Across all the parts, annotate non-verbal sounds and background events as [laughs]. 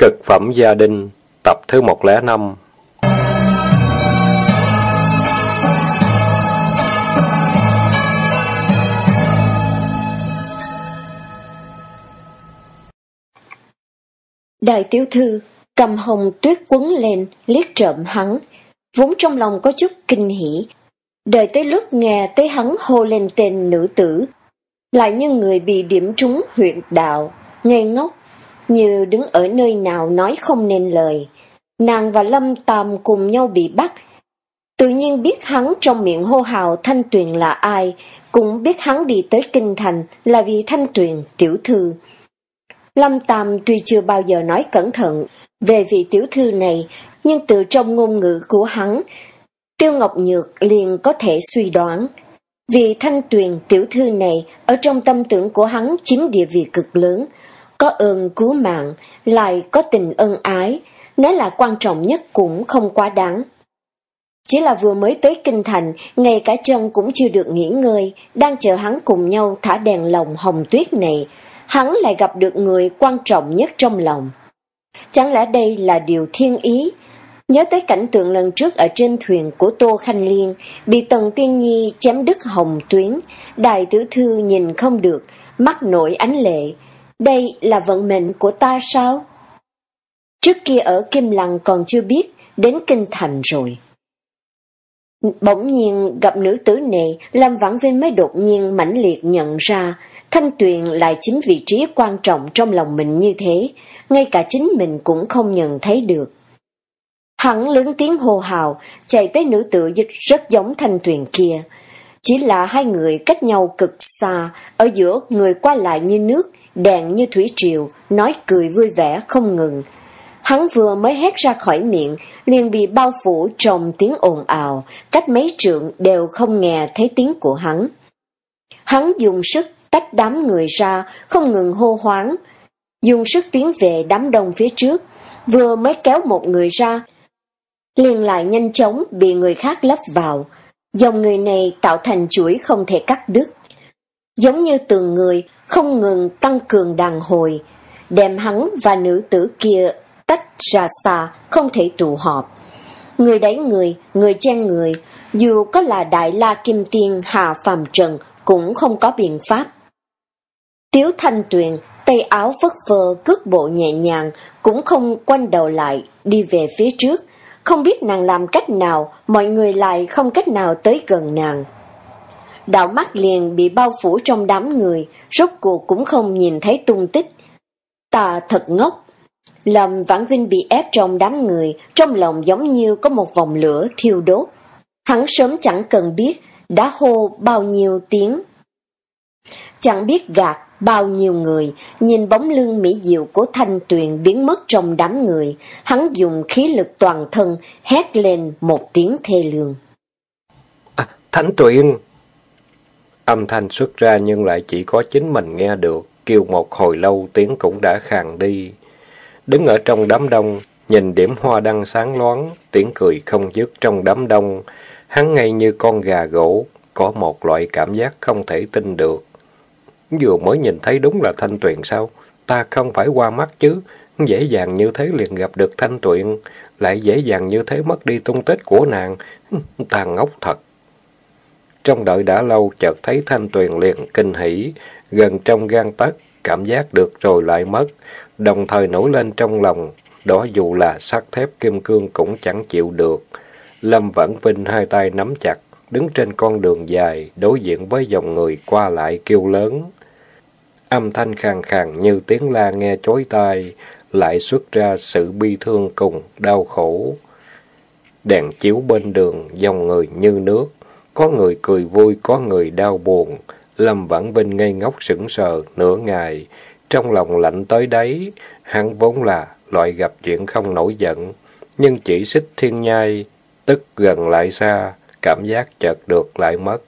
Cực phẩm gia đình, tập thứ 105 Đại tiểu thư cầm hồng tuyết quấn lên, liếc trộm hắn, vốn trong lòng có chút kinh hỉ. Đợi tới lúc nghe tới hắn hô lên tên nữ tử, lại như người bị điểm trúng huyện đạo, ngây ngốc, như đứng ở nơi nào nói không nên lời. Nàng và Lâm Tam cùng nhau bị bắt, tự nhiên biết hắn trong miệng hô hào Thanh Tuyền là ai, cũng biết hắn đi tới Kinh Thành là vì Thanh Tuyền, tiểu thư. Lâm Tam tuy chưa bao giờ nói cẩn thận về vị tiểu thư này, nhưng từ trong ngôn ngữ của hắn, Tiêu Ngọc Nhược liền có thể suy đoán. Vì thanh tuyền tiểu thư này ở trong tâm tưởng của hắn chiếm địa vị cực lớn, có ơn cứu mạng, lại có tình ân ái, nói là quan trọng nhất cũng không quá đáng. Chỉ là vừa mới tới kinh thành, ngay cả chân cũng chưa được nghỉ ngơi, đang chờ hắn cùng nhau thả đèn lồng hồng tuyết này, hắn lại gặp được người quan trọng nhất trong lòng. Chẳng lẽ đây là điều thiên ý? Nhớ tới cảnh tượng lần trước ở trên thuyền của Tô Khanh Liên, bị Tần Tiên Nhi chém đứt hồng tuyến, đại tử thư nhìn không được, mắt nổi ánh lệ. Đây là vận mệnh của ta sao? Trước kia ở Kim Lăng còn chưa biết, đến Kinh Thành rồi. Bỗng nhiên gặp nữ tử này, Lâm Vãn Vinh mới đột nhiên mãnh liệt nhận ra, Thanh Tuyền lại chính vị trí quan trọng trong lòng mình như thế, ngay cả chính mình cũng không nhận thấy được. Hắn lớn tiếng hô hào, chạy tới nữ tử dịch rất giống Thanh Tuyền kia. Chỉ là hai người cách nhau cực xa, ở giữa người qua lại như nước, đèn như thủy triều, nói cười vui vẻ không ngừng. Hắn vừa mới hét ra khỏi miệng, liền bị bao phủ trong tiếng ồn ào, cách mấy trượng đều không nghe thấy tiếng của hắn. Hắn dùng sức tách đám người ra, không ngừng hô hoáng, dùng sức tiến về đám đông phía trước, vừa mới kéo một người ra, liền lại nhanh chóng bị người khác lấp vào. Dòng người này tạo thành chuỗi không thể cắt đứt. Giống như tường người không ngừng tăng cường đàn hồi, đem hắn và nữ tử kia tách ra xa, không thể tụ họp. Người đẩy người, người chen người, dù có là Đại La Kim Tiên Hà Phàm Trần cũng không có biện pháp. Tiếu Thanh Tuyền, tay áo phất phơ, cước bộ nhẹ nhàng, cũng không quanh đầu lại, đi về phía trước. Không biết nàng làm cách nào, mọi người lại không cách nào tới gần nàng. Đạo mắt liền bị bao phủ trong đám người, rốt cuộc cũng không nhìn thấy tung tích. Ta thật ngốc. Lâm Vãn Vinh bị ép trong đám người, trong lòng giống như có một vòng lửa thiêu đốt. Hắn sớm chẳng cần biết, đã hô bao nhiêu tiếng. Chẳng biết gạt bao nhiêu người, nhìn bóng lưng mỹ diệu của thanh tuyền biến mất trong đám người, hắn dùng khí lực toàn thân, hét lên một tiếng thê lương. À, thanh tuyền! Âm thanh xuất ra nhưng lại chỉ có chính mình nghe được, kêu một hồi lâu tiếng cũng đã khàn đi. Đứng ở trong đám đông, nhìn điểm hoa đăng sáng loáng, tiếng cười không dứt trong đám đông, hắn ngay như con gà gỗ, có một loại cảm giác không thể tin được. Vừa mới nhìn thấy đúng là Thanh Tuyền sao? Ta không phải qua mắt chứ. Dễ dàng như thế liền gặp được Thanh Tuyền. Lại dễ dàng như thế mất đi tung tích của nàng. [laughs] Ta ngốc thật. Trong đợi đã lâu chợt thấy Thanh Tuyền liền kinh hỉ. Gần trong gan tấc cảm giác được rồi lại mất. Đồng thời nổi lên trong lòng. Đó dù là sắt thép kim cương cũng chẳng chịu được. Lâm Vãn Vinh hai tay nắm chặt, đứng trên con đường dài, đối diện với dòng người qua lại kêu lớn. Âm thanh khàn khàn như tiếng la nghe chối tai, lại xuất ra sự bi thương cùng đau khổ. Đèn chiếu bên đường, dòng người như nước, có người cười vui, có người đau buồn. Lâm Vãn Vinh ngây ngốc sững sờ nửa ngày, trong lòng lạnh tới đấy, hắn vốn là loại gặp chuyện không nổi giận, nhưng chỉ xích thiên nhai, tức gần lại xa, cảm giác chợt được lại mất,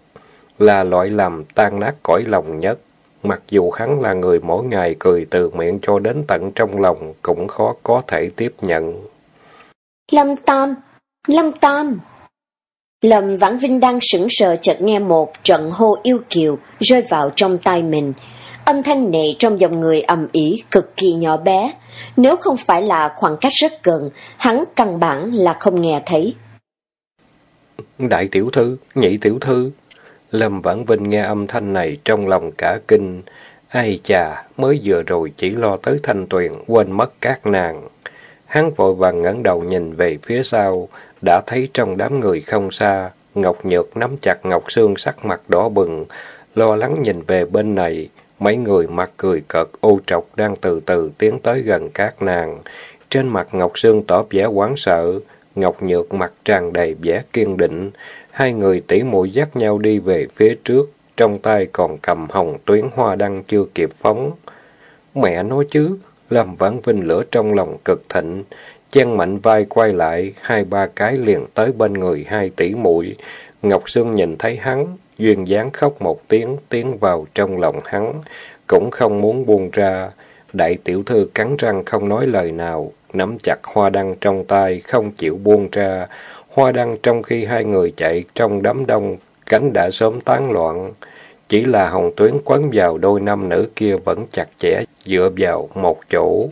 là loại làm tan nát cõi lòng nhất. Mặc dù hắn là người mỗi ngày cười từ miệng cho đến tận trong lòng, cũng khó có thể tiếp nhận. Lâm Tam! Lâm Tam! Lâm Vãn Vinh đang sững sờ chợt nghe một trận hô yêu kiều rơi vào trong tai mình. âm thanh này trong dòng người ầm ĩ cực kỳ nhỏ bé. Nếu không phải là khoảng cách rất gần, hắn căn bản là không nghe thấy. Đại tiểu thư, nhị tiểu thư. Lâm Vãn Vinh nghe âm thanh này trong lòng cả kinh. Ai chà, mới vừa rồi chỉ lo tới thanh tuyền, quên mất các nàng. Hắn vội vàng ngẩng đầu nhìn về phía sau, đã thấy trong đám người không xa, Ngọc Nhược nắm chặt Ngọc Sương sắc mặt đỏ bừng, lo lắng nhìn về bên này, mấy người mặt cười cợt ô trọc đang từ từ tiến tới gần các nàng. Trên mặt Ngọc Sương tỏ vẻ quán sợ, Ngọc Nhược mặt tràn đầy vẻ kiên định, hai người tỉ muội dắt nhau đi về phía trước, trong tay còn cầm hồng tuyến hoa đăng chưa kịp phóng. Mẹ nói chứ, làm vãn vinh lửa trong lòng cực thịnh, chen mạnh vai quay lại, hai ba cái liền tới bên người hai tỷ muội Ngọc Sương nhìn thấy hắn, duyên dáng khóc một tiếng, tiến vào trong lòng hắn, cũng không muốn buông ra. Đại tiểu thư cắn răng không nói lời nào, nắm chặt hoa đăng trong tay, không chịu buông ra. Hoa đăng trong khi hai người chạy trong đám đông, cánh đã sớm tán loạn. Chỉ là hồng tuyến quấn vào đôi nam nữ kia vẫn chặt chẽ, dựa vào một chỗ.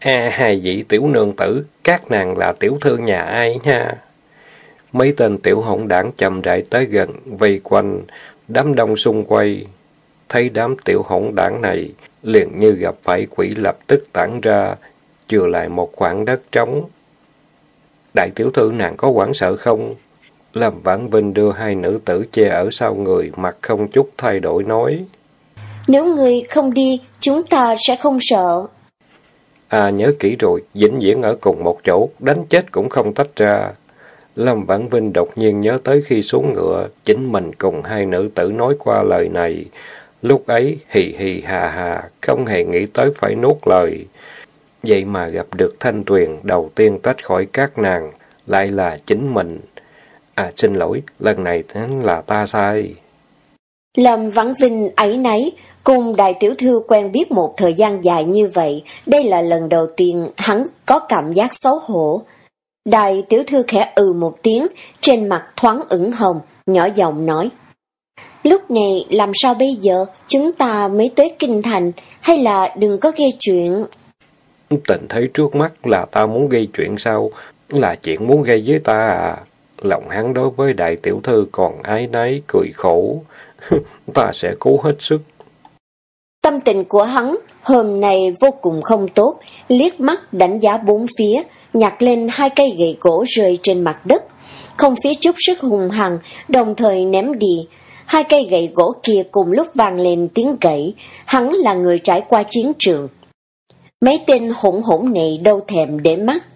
À, hai vị tiểu nương tử, các nàng là tiểu thư nhà ai nha? Mấy tên tiểu hỗn đảng chậm rãi tới gần, vây quanh, đám đông xung quay. Thấy đám tiểu hỗn đảng này, liền như gặp phải quỷ lập tức tản ra, chừa lại một khoảng đất trống. Đại tiểu thư nàng có quảng sợ không? Lâm Vãn Vinh đưa hai nữ tử che ở sau người, mặt không chút thay đổi nói. Nếu người không đi, chúng ta sẽ không sợ. À nhớ kỹ rồi, vĩnh viễn ở cùng một chỗ, đánh chết cũng không tách ra. Lâm Vãn Vinh đột nhiên nhớ tới khi xuống ngựa, chính mình cùng hai nữ tử nói qua lời này. Lúc ấy, hì hì hà hà, không hề nghĩ tới phải nuốt lời. Vậy mà gặp được Thanh Tuyền đầu tiên tách khỏi các nàng, lại là chính mình. À xin lỗi, lần này là ta sai. Lâm Vãn Vinh ấy nấy, cùng đại tiểu thư quen biết một thời gian dài như vậy, đây là lần đầu tiên hắn có cảm giác xấu hổ. Đại tiểu thư khẽ ừ một tiếng, trên mặt thoáng ửng hồng, nhỏ giọng nói. Lúc này làm sao bây giờ, chúng ta mới tới kinh thành, hay là đừng có gây chuyện? Tình thấy trước mắt là ta muốn gây chuyện sao? Là chuyện muốn gây với ta à? Lòng hắn đối với đại tiểu thư còn ái náy, cười khổ. [laughs] ta sẽ cố hết sức. Tâm tình của hắn hôm nay vô cùng không tốt, liếc mắt đánh giá bốn phía, nhặt lên hai cây gậy gỗ rơi trên mặt đất, không phía chút sức hùng hằng, đồng thời ném đi. Hai cây gậy gỗ kia cùng lúc vang lên tiếng gãy hắn là người trải qua chiến trường. Mấy tên hỗn hỗn này đâu thèm để mắt.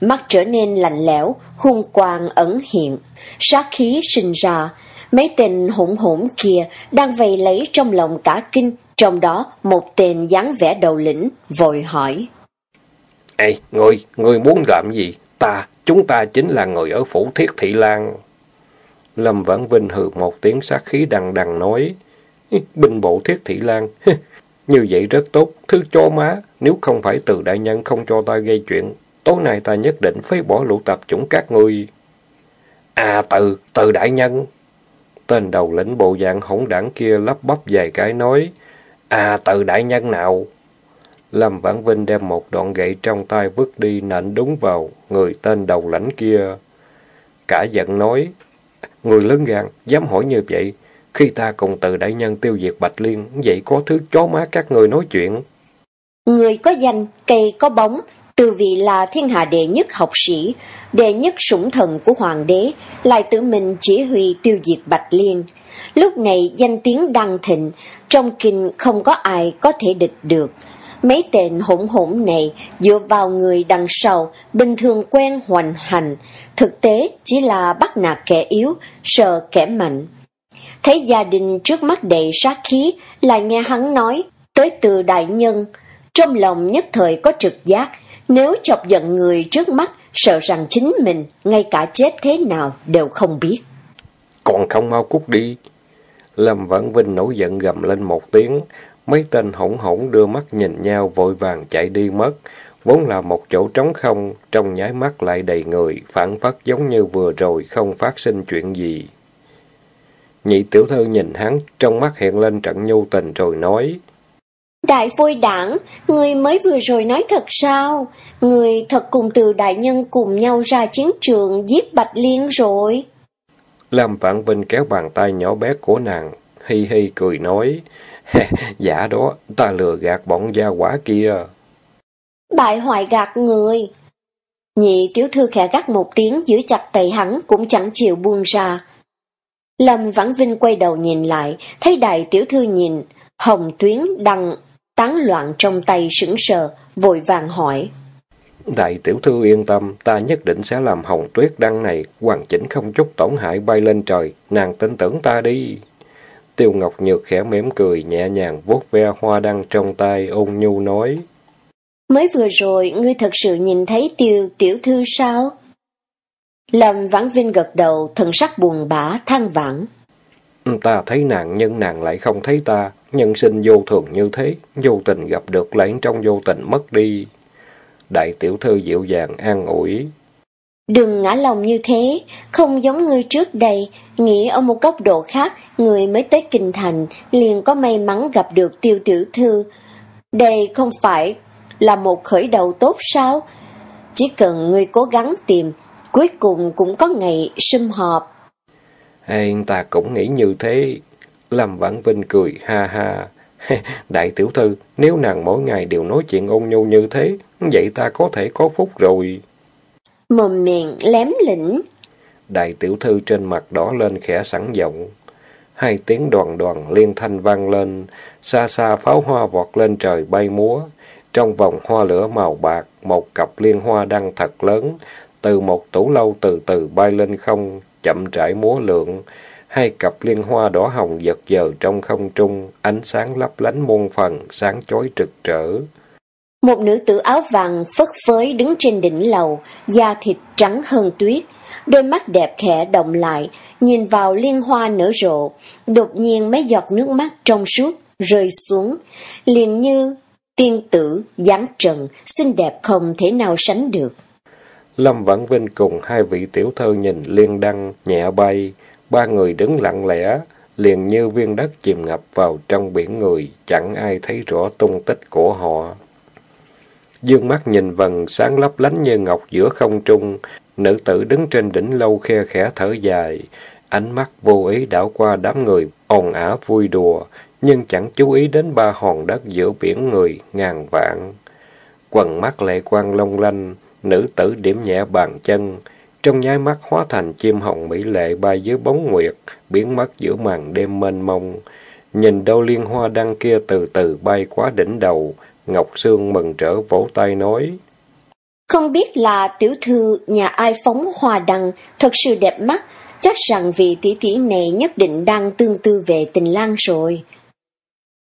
Mắt trở nên lạnh lẽo, hung quang ẩn hiện, sát khí sinh ra. Mấy tên hỗn hỗn kia đang vây lấy trong lòng cả kinh, trong đó một tên dáng vẻ đầu lĩnh, vội hỏi. Ê, người, người muốn làm gì? Ta, chúng ta chính là người ở phủ thiết thị lan. Lâm Vãn Vinh hừ một tiếng sát khí đằng đằng nói. Binh bộ thiết thị lan, như vậy rất tốt, thứ cho má, nếu không phải từ đại nhân không cho ta gây chuyện, tối nay ta nhất định phải bỏ lũ tập chủng các ngươi. À từ, từ đại nhân. Tên đầu lĩnh bộ dạng hỗn đảng kia lắp bắp vài cái nói. À tự đại nhân nào? Lâm Vãn Vinh đem một đoạn gậy trong tay vứt đi nện đúng vào người tên đầu lãnh kia. Cả giận nói, người lớn gan, dám hỏi như vậy, khi ta cùng từ đại nhân tiêu diệt Bạch Liên, vậy có thứ chó má các người nói chuyện. Người có danh, cây có bóng, từ vị là thiên hạ đệ nhất học sĩ, đệ nhất sủng thần của hoàng đế, lại tự mình chỉ huy tiêu diệt Bạch Liên. Lúc này danh tiếng đăng thịnh, trong kinh không có ai có thể địch được. Mấy tên hỗn hỗn này dựa vào người đằng sau, bình thường quen hoành hành, thực tế chỉ là bắt nạt kẻ yếu, sợ kẻ mạnh. Thấy gia đình trước mắt đầy sát khí, lại nghe hắn nói, tới từ đại nhân, trong lòng nhất thời có trực giác, nếu chọc giận người trước mắt, sợ rằng chính mình, ngay cả chết thế nào đều không biết. Còn không mau cút đi. Lâm Vãn Vinh nổi giận gầm lên một tiếng, Mấy tên hỗn hỗn đưa mắt nhìn nhau vội vàng chạy đi mất. Vốn là một chỗ trống không, trong nháy mắt lại đầy người, phản phất giống như vừa rồi không phát sinh chuyện gì. Nhị tiểu thư nhìn hắn, trong mắt hiện lên trận nhu tình rồi nói. Đại phôi đảng, người mới vừa rồi nói thật sao? Người thật cùng từ đại nhân cùng nhau ra chiến trường giết Bạch Liên rồi. Lâm Vãn Vinh kéo bàn tay nhỏ bé của nàng, hi hi cười nói. Dạ đó, ta lừa gạt bọn gia quả kia. Bại hoại gạt người. Nhị tiểu thư khẽ gắt một tiếng giữ chặt tay hắn cũng chẳng chịu buông ra. Lâm Vãn Vinh quay đầu nhìn lại, thấy đại tiểu thư nhìn, hồng tuyến đằng tán loạn trong tay sững sờ, vội vàng hỏi. Đại tiểu thư yên tâm, ta nhất định sẽ làm hồng tuyết đăng này hoàn chỉnh không chút tổn hại bay lên trời, nàng tin tưởng ta đi. Tiêu Ngọc Nhược khẽ mỉm cười, nhẹ nhàng vuốt ve hoa đăng trong tay, ôn nhu nói. Mới vừa rồi, ngươi thật sự nhìn thấy tiêu tiểu thư sao? Lâm Vãn Vinh gật đầu, thần sắc buồn bã, than vãn. Ta thấy nàng nhưng nàng lại không thấy ta, nhân sinh vô thường như thế, vô tình gặp được lại trong vô tình mất đi. Đại tiểu thư dịu dàng an ủi. Đừng ngã lòng như thế, không giống ngươi trước đây, nghĩ ở một góc độ khác, người mới tới kinh thành, liền có may mắn gặp được tiêu tiểu thư. Đây không phải là một khởi đầu tốt sao? Chỉ cần ngươi cố gắng tìm, cuối cùng cũng có ngày sum họp. Ê, ta cũng nghĩ như thế. Lâm Vãn Vinh cười ha ha. [laughs] Đại tiểu thư, nếu nàng mỗi ngày đều nói chuyện ôn nhu như thế, vậy ta có thể có phúc rồi. Mồm miệng lém lĩnh. Đại tiểu thư trên mặt đỏ lên khẽ sẵn giọng. Hai tiếng đoàn đoàn liên thanh vang lên, xa xa pháo hoa vọt lên trời bay múa. Trong vòng hoa lửa màu bạc, một cặp liên hoa đăng thật lớn, từ một tủ lâu từ từ bay lên không, chậm rãi múa lượn, Hai cặp liên hoa đỏ hồng giật giờ trong không trung, ánh sáng lấp lánh muôn phần, sáng chói trực trở. Một nữ tử áo vàng phất phới đứng trên đỉnh lầu, da thịt trắng hơn tuyết, đôi mắt đẹp khẽ động lại, nhìn vào liên hoa nở rộ, đột nhiên mấy giọt nước mắt trong suốt rơi xuống, liền như tiên tử giáng trần, xinh đẹp không thể nào sánh được. Lâm Vãn Vinh cùng hai vị tiểu thơ nhìn liên đăng nhẹ bay, ba người đứng lặng lẽ, liền như viên đất chìm ngập vào trong biển người, chẳng ai thấy rõ tung tích của họ. Dương mắt nhìn vần sáng lấp lánh như ngọc giữa không trung, nữ tử đứng trên đỉnh lâu khe khẽ thở dài, ánh mắt vô ý đảo qua đám người ồn ả vui đùa, nhưng chẳng chú ý đến ba hòn đất giữa biển người ngàn vạn. Quần mắt lệ quang long lanh, nữ tử điểm nhẹ bàn chân, trong nháy mắt hóa thành chim hồng mỹ lệ bay dưới bóng nguyệt, biến mất giữa màn đêm mênh mông. Nhìn đâu liên hoa đăng kia từ từ bay quá đỉnh đầu, Ngọc Sương mừng rỡ vỗ tay nói. Không biết là tiểu thư nhà ai phóng hoa đăng, thật sự đẹp mắt, chắc rằng vị tỷ tỷ này nhất định đang tương tư về tình lang rồi.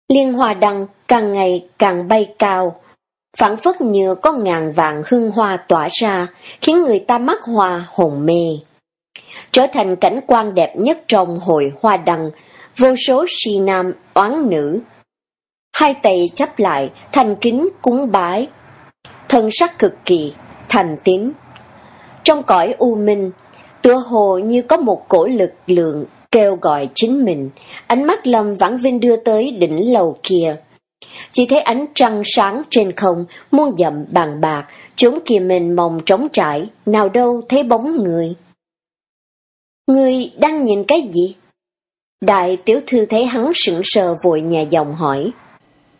Liên hoa đăng càng ngày càng bay cao, phản phất như có ngàn vạn hương hoa tỏa ra, khiến người ta mắt hoa hồn mê. Trở thành cảnh quan đẹp nhất trong hội hoa đăng, vô số si nam oán nữ. Hai tay chấp lại, thành kính cúng bái. Thân sắc cực kỳ, thành tín. Trong cõi u minh, tựa hồ như có một cổ lực lượng kêu gọi chính mình, ánh mắt Lâm Vãn Vinh đưa tới đỉnh lầu kia. Chỉ thấy ánh trăng sáng trên không, muôn dặm bàn bạc, chúng kia mình mong trống trải, nào đâu thấy bóng người. Người đang nhìn cái gì? Đại tiểu thư thấy hắn sững sờ vội nhà dòng hỏi.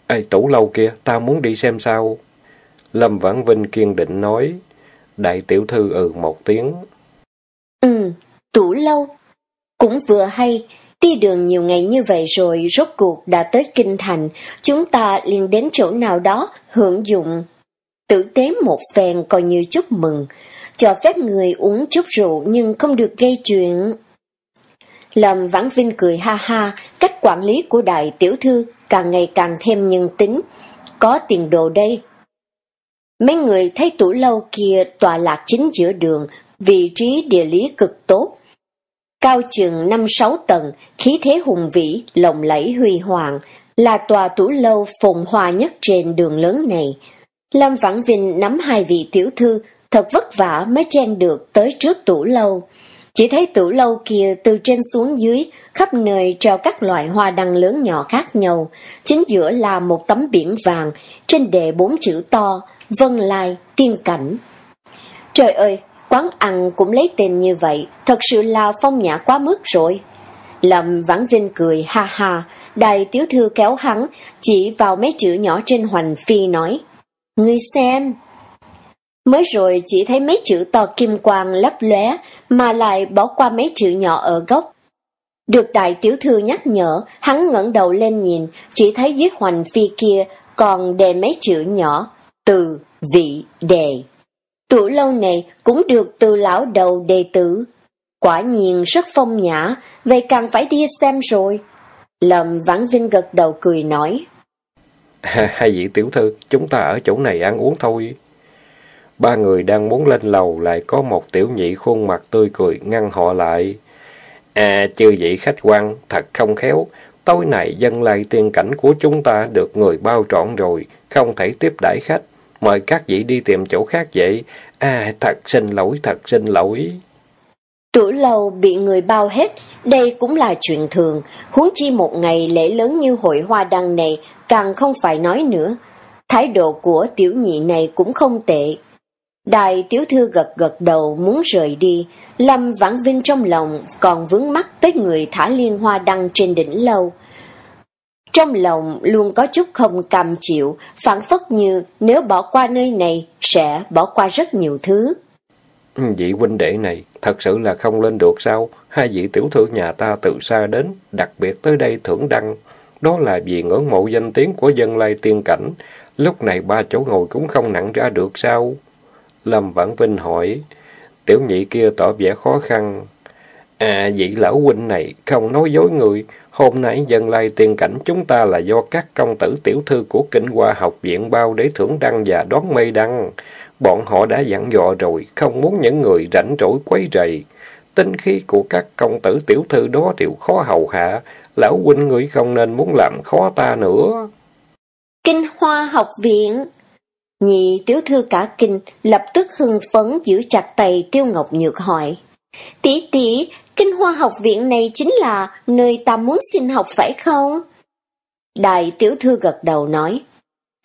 Ê, tủ lâu kia, ta muốn đi xem sao. Lâm Vãn Vinh kiên định nói. Đại tiểu thư ừ một tiếng. Ừ, tủ lâu. Cũng vừa hay, đi đường nhiều ngày như vậy rồi, rốt cuộc đã tới kinh thành, chúng ta liền đến chỗ nào đó hưởng dụng. Tử tế một phen coi như chúc mừng, cho phép người uống chút rượu nhưng không được gây chuyện. Lâm Vãn Vinh cười ha ha, cách quản lý của đại tiểu thư càng ngày càng thêm nhân tính, có tiền đồ đây. Mấy người thấy tủ lâu kia tọa lạc chính giữa đường, vị trí địa lý cực tốt, Cao chừng năm sáu tầng, khí thế hùng vĩ, lộng lẫy huy hoàng, là tòa tủ lâu phồn hoa nhất trên đường lớn này. Lâm Vãn Vinh nắm hai vị tiểu thư, thật vất vả mới chen được tới trước tủ lâu. chỉ thấy tủ lâu kia từ trên xuống dưới, khắp nơi treo các loại hoa đăng lớn nhỏ khác nhau. Chính giữa là một tấm biển vàng, trên đề bốn chữ to, Vân Lai, Tiên Cảnh. Trời ơi, quán ăn cũng lấy tên như vậy, thật sự là phong nhã quá mức rồi. Lâm Vãn Vinh cười ha ha, đại tiểu thư kéo hắn, chỉ vào mấy chữ nhỏ trên hoành phi nói, Ngươi xem. Mới rồi chỉ thấy mấy chữ to kim quang lấp lóe mà lại bỏ qua mấy chữ nhỏ ở gốc. Được đại tiểu thư nhắc nhở, hắn ngẩng đầu lên nhìn, chỉ thấy dưới hoành phi kia còn đề mấy chữ nhỏ, từ, vị, đề. Tủ lâu này cũng được từ lão đầu đề tử. Quả nhiên rất phong nhã, vậy càng phải đi xem rồi. Lâm Vãn Vinh gật đầu cười nói. Hai vị tiểu thư, chúng ta ở chỗ này ăn uống thôi. Ba người đang muốn lên lầu lại có một tiểu nhị khuôn mặt tươi cười ngăn họ lại. À, chư vị khách quan, thật không khéo. Tối nay dân lai tiên cảnh của chúng ta được người bao trọn rồi, không thể tiếp đãi khách. Mời các vị đi tìm chỗ khác vậy. À, thật xin lỗi, thật xin lỗi. Tủ lầu bị người bao hết, đây cũng là chuyện thường, huống chi một ngày lễ lớn như hội hoa đăng này, càng không phải nói nữa. Thái độ của tiểu nhị này cũng không tệ. Đại tiểu thư gật gật đầu muốn rời đi, Lâm Vãn Vinh trong lòng còn vướng mắt tới người thả liên hoa đăng trên đỉnh lâu. Trong lòng luôn có chút không cam chịu, phản phất như nếu bỏ qua nơi này sẽ bỏ qua rất nhiều thứ. Ừ, vị huynh đệ này thật sự là không lên được sao? Hai vị tiểu thư nhà ta từ xa đến, đặc biệt tới đây thưởng đăng. Đó là vì ngưỡng mộ danh tiếng của dân lai tiên cảnh. Lúc này ba chỗ ngồi cũng không nặng ra được sao? Lâm Vãn Vinh hỏi. Tiểu nhị kia tỏ vẻ khó khăn. À, vị lão huynh này không nói dối người. Hôm nay dân lai tiên cảnh chúng ta là do các công tử tiểu thư của kinh hoa học viện bao để thưởng đăng và đón mây đăng. Bọn họ đã dặn dò rồi, không muốn những người rảnh rỗi quấy rầy. Tinh khí của các công tử tiểu thư đó đều khó hầu hạ. Lão huynh người không nên muốn làm khó ta nữa. Kinh hoa học viện Nhị tiểu thư cả kinh, lập tức hưng phấn giữ chặt tay Tiêu Ngọc Nhược hỏi. Tỷ tỷ, kinh hoa học viện này chính là nơi ta muốn xin học phải không? Đại tiểu thư gật đầu nói.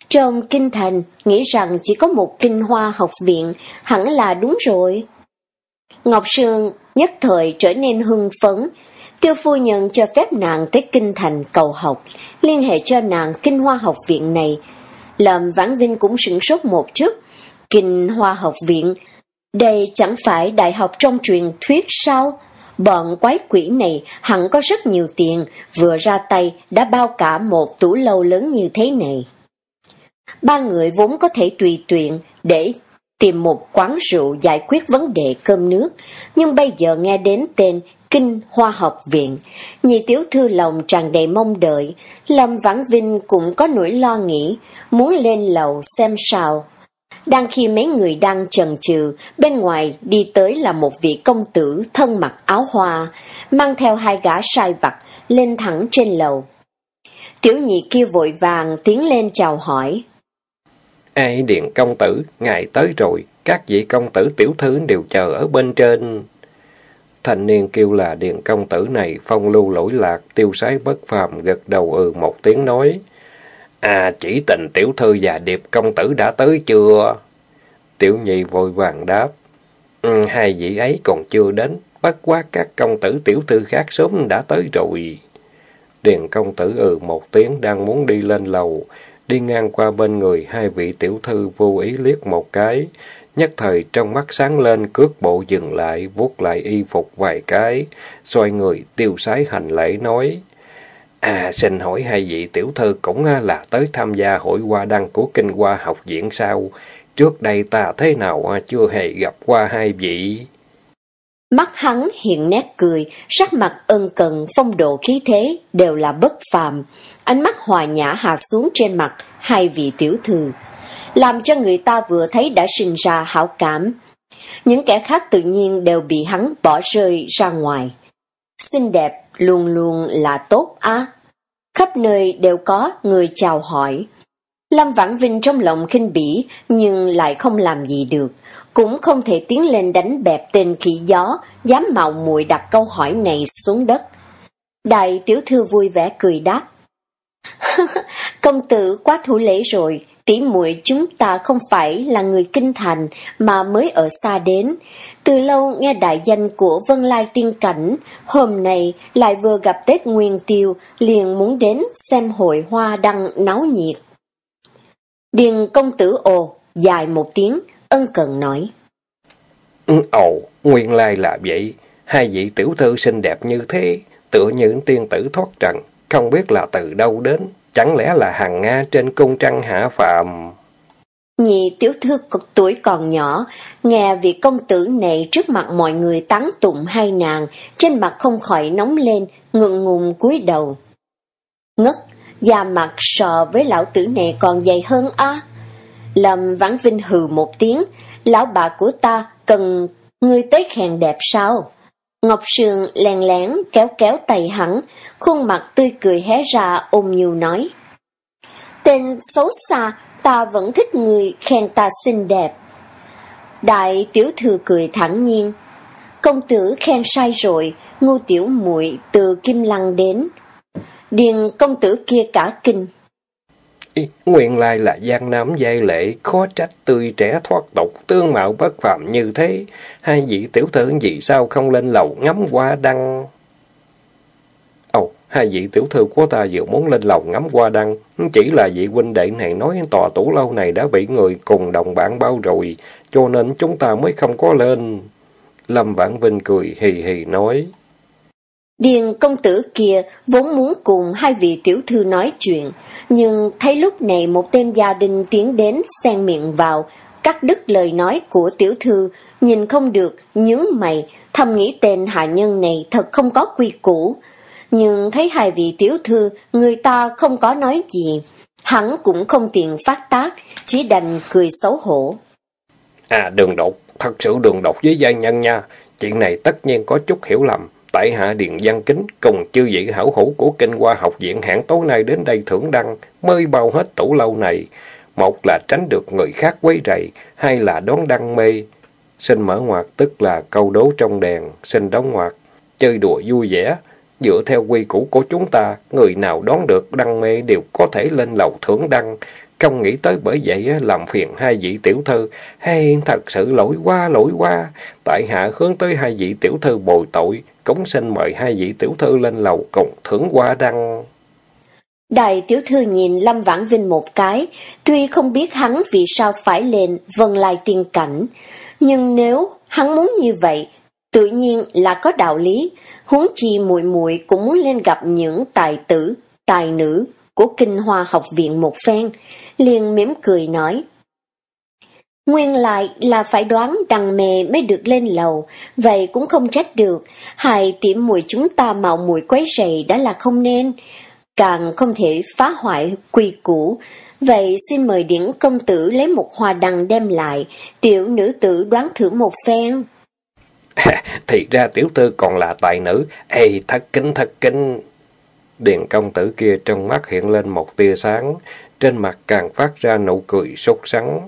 Trong kinh thành, nghĩ rằng chỉ có một kinh hoa học viện, hẳn là đúng rồi. Ngọc Sương nhất thời trở nên hưng phấn, tiêu phu nhân cho phép nàng tới kinh thành cầu học, liên hệ cho nàng kinh hoa học viện này. Lâm Vãn Vinh cũng sửng sốt một chút, kinh hoa học viện, đây chẳng phải đại học trong truyền thuyết sao? Bọn quái quỷ này hẳn có rất nhiều tiền, vừa ra tay đã bao cả một tủ lâu lớn như thế này. Ba người vốn có thể tùy tiện để tìm một quán rượu giải quyết vấn đề cơm nước, nhưng bây giờ nghe đến tên Kinh Hoa học viện, nhị tiểu thư lòng tràn đầy mong đợi, Lâm Vãn Vinh cũng có nỗi lo nghĩ, muốn lên lầu xem sao. Đang khi mấy người đang chần chừ, bên ngoài đi tới là một vị công tử thân mặc áo hoa, mang theo hai gã sai vặt, lên thẳng trên lầu. Tiểu nhị kia vội vàng tiến lên chào hỏi. Ai điện công tử, ngài tới rồi, các vị công tử tiểu thư đều chờ ở bên trên. Thanh niên kêu là điện công tử này, phong lưu lỗi lạc, tiêu sái bất phàm, gật đầu ừ một tiếng nói. À, chỉ tình tiểu thư và điệp công tử đã tới chưa? Tiểu nhị vội vàng đáp. Ừ, hai vị ấy còn chưa đến, bất quá các công tử tiểu thư khác sớm đã tới rồi. Điền công tử ừ một tiếng đang muốn đi lên lầu, đi ngang qua bên người hai vị tiểu thư vô ý liếc một cái, nhất thời trong mắt sáng lên cước bộ dừng lại, vuốt lại y phục vài cái, xoay người tiêu sái hành lễ nói: À, xin hỏi hai vị tiểu thư cũng à, là tới tham gia hội hoa đăng của Kinh Hoa học viện sao? Trước đây ta thế nào à, chưa hề gặp qua hai vị? Mắt hắn hiện nét cười, sắc mặt ân cần, phong độ khí thế đều là bất phàm. Ánh mắt hòa nhã hạ xuống trên mặt hai vị tiểu thư, làm cho người ta vừa thấy đã sinh ra hảo cảm. Những kẻ khác tự nhiên đều bị hắn bỏ rơi ra ngoài. Xinh đẹp luôn luôn là tốt á. Khắp nơi đều có người chào hỏi. Lâm Vãn Vinh trong lòng khinh bỉ nhưng lại không làm gì được. cũng không thể tiến lên đánh bẹp tên khỉ gió, dám mạo muội đặt câu hỏi này xuống đất. Đại tiểu thư vui vẻ cười đáp. [laughs] Công tử quá thủ lễ rồi, tỷ muội chúng ta không phải là người kinh thành mà mới ở xa đến. Từ lâu nghe đại danh của Vân Lai Tiên Cảnh, hôm nay lại vừa gặp Tết Nguyên Tiêu, liền muốn đến xem hội hoa đăng náo nhiệt. Điền công tử ồ, dài một tiếng, ân cần nói. Ừ, ồ, nguyên lai là vậy. Hai vị tiểu thư xinh đẹp như thế, tựa như tiên tử thoát trần, không biết là từ đâu đến, chẳng lẽ là hàng Nga trên cung trăng hạ phàm. Nhị tiểu thư cực tuổi còn nhỏ, nghe vị công tử này trước mặt mọi người tán tụng hai nàng, trên mặt không khỏi nóng lên, ngượng ngùng cúi đầu. Ngất, da mặt sò với lão tử này còn dày hơn á. Lâm Vãn Vinh hừ một tiếng, lão bà của ta cần ngươi tới khen đẹp sao? Ngọc Sương lèn lén kéo kéo tay hắn, khuôn mặt tươi cười hé ra ôm nhu nói. Tên xấu xa, ta vẫn thích người khen ta xinh đẹp. Đại tiểu thư cười thẳng nhiên. Công tử khen sai rồi, ngu tiểu muội từ Kim Lăng đến. Điền công tử kia cả kinh. nguyện lai là giang nam giai lệ, khó trách tươi trẻ thoát tục, tương mạo bất phạm như thế. Hai vị tiểu thư vì sao không lên lầu ngắm hoa đăng? Hai vị tiểu thư của ta vừa muốn lên lầu ngắm qua đăng, chỉ là vị huynh đệ này nói tòa tủ lâu này đã bị người cùng đồng bạn bao rồi, cho nên chúng ta mới không có lên. Lâm Vãn Vinh cười hì hì nói. Điền công tử kia vốn muốn cùng hai vị tiểu thư nói chuyện, nhưng thấy lúc này một tên gia đình tiến đến xen miệng vào, cắt đứt lời nói của tiểu thư, nhìn không được, nhướng mày, thầm nghĩ tên hạ nhân này thật không có quy củ. Nhưng thấy hai vị tiểu thư, người ta không có nói gì, hắn cũng không tiện phát tác, chỉ đành cười xấu hổ. À đường đột, thật sự đường đột với gia nhân nha, chuyện này tất nhiên có chút hiểu lầm tại hạ Điền Văn Kính cùng chư vị hảo hữu của Kinh Hoa học viện hãng tối nay đến đây thưởng đăng, mới bao hết tủ lâu này. Một là tránh được người khác quấy rầy, hai là đón đăng mê. Xin mở ngoặt tức là câu đố trong đèn, xin đóng ngoặt, chơi đùa vui vẻ. Dựa theo quy củ của chúng ta, người nào đón được đăng mê đều có thể lên lầu thưởng đăng. Không nghĩ tới bởi vậy làm phiền hai vị tiểu thư, hay thật sự lỗi quá lỗi quá. Tại hạ hướng tới hai vị tiểu thư bồi tội, cũng xin mời hai vị tiểu thư lên lầu cùng thưởng qua đăng. Đại tiểu thư nhìn Lâm Vãn Vinh một cái, tuy không biết hắn vì sao phải lên vân lai tiên cảnh, nhưng nếu hắn muốn như vậy, tự nhiên là có đạo lý, huống chi muội muội cũng muốn lên gặp những tài tử, tài nữ của Kinh Hoa học viện một phen, liền mỉm cười nói. Nguyên lại là phải đoán đằng mè mới được lên lầu, vậy cũng không trách được, hai tiệm mùi chúng ta mạo mùi quấy rầy đã là không nên, càng không thể phá hoại quy củ. Vậy xin mời điển công tử lấy một hoa đằng đem lại, tiểu nữ tử đoán thử một phen. [laughs] Thì ra tiểu thư còn là tài nữ, ê thật kính thật kính. Điền công tử kia trong mắt hiện lên một tia sáng, trên mặt càng phát ra nụ cười sốt sắng.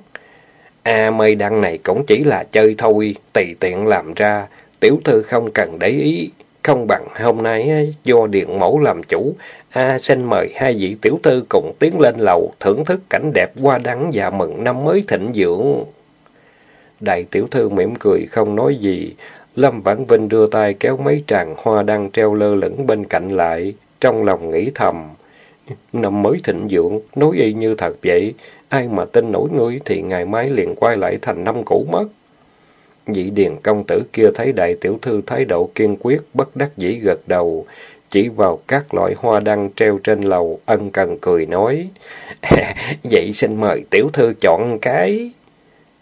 À mây đăng này cũng chỉ là chơi thôi, tùy tiện làm ra, tiểu thư không cần để ý. Không bằng hôm nay do điện mẫu làm chủ, A xin mời hai vị tiểu thư cùng tiến lên lầu thưởng thức cảnh đẹp hoa đắng và mừng năm mới thịnh dưỡng. Đại tiểu thư mỉm cười không nói gì, Lâm Vãn Vinh đưa tay kéo mấy tràng hoa đăng treo lơ lửng bên cạnh lại, trong lòng nghĩ thầm. Năm mới thịnh dưỡng, nói y như thật vậy, ai mà tin nổi ngươi thì ngày mai liền quay lại thành năm cũ mất. Vị điền công tử kia thấy đại tiểu thư thái độ kiên quyết, bất đắc dĩ gật đầu, chỉ vào các loại hoa đăng treo trên lầu, ân cần cười nói, [laughs] vậy xin mời tiểu thư chọn cái.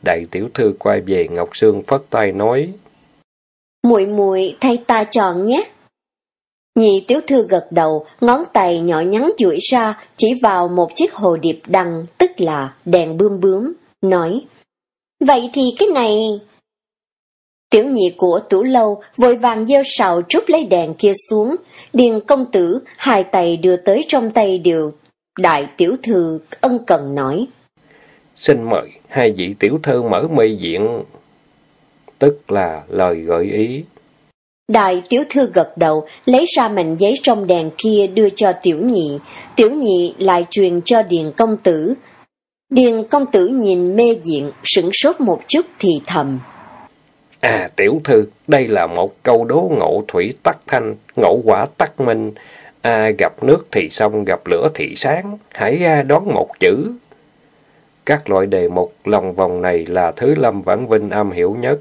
Đại tiểu thư quay về Ngọc Sương phất tay nói, muội muội thay ta chọn nhé. Nhị tiểu thư gật đầu, ngón tay nhỏ nhắn duỗi ra, chỉ vào một chiếc hồ điệp đằng, tức là đèn bươm bướm, nói, Vậy thì cái này... Tiểu nhị của tủ lâu vội vàng dơ sào trút lấy đèn kia xuống, điền công tử hai tay đưa tới trong tay đều. Đại tiểu thư ân cần nói. Xin mời hai vị tiểu thư mở mây diện tức là lời gợi ý. Đại tiểu thư gật đầu, lấy ra mảnh giấy trong đèn kia đưa cho tiểu nhị. Tiểu nhị lại truyền cho Điền công tử. Điền công tử nhìn mê diện, sửng sốt một chút thì thầm. À tiểu thư, đây là một câu đố ngộ thủy tắc thanh, ngộ quả tắc minh. À, gặp nước thì sông, gặp lửa thì sáng, hãy ra đón một chữ. Các loại đề mục lòng vòng này là thứ Lâm Vãn Vinh am hiểu nhất.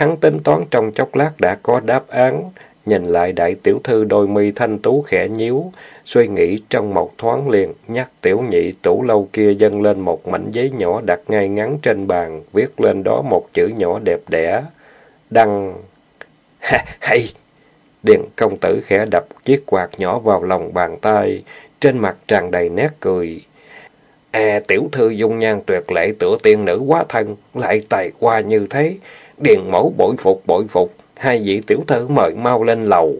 Hắn tính toán trong chốc lát đã có đáp án. Nhìn lại đại tiểu thư đôi mi thanh tú khẽ nhíu, suy nghĩ trong một thoáng liền, nhắc tiểu nhị tủ lâu kia dâng lên một mảnh giấy nhỏ đặt ngay ngắn trên bàn, viết lên đó một chữ nhỏ đẹp đẽ. Đăng... Ha, hay! Điền công tử khẽ đập chiếc quạt nhỏ vào lòng bàn tay, trên mặt tràn đầy nét cười. À, tiểu thư dung nhan tuyệt lệ tựa tiên nữ quá thân, lại tài qua như thế. Điền mẫu bội phục bội phục, hai vị tiểu thư mời mau lên lầu.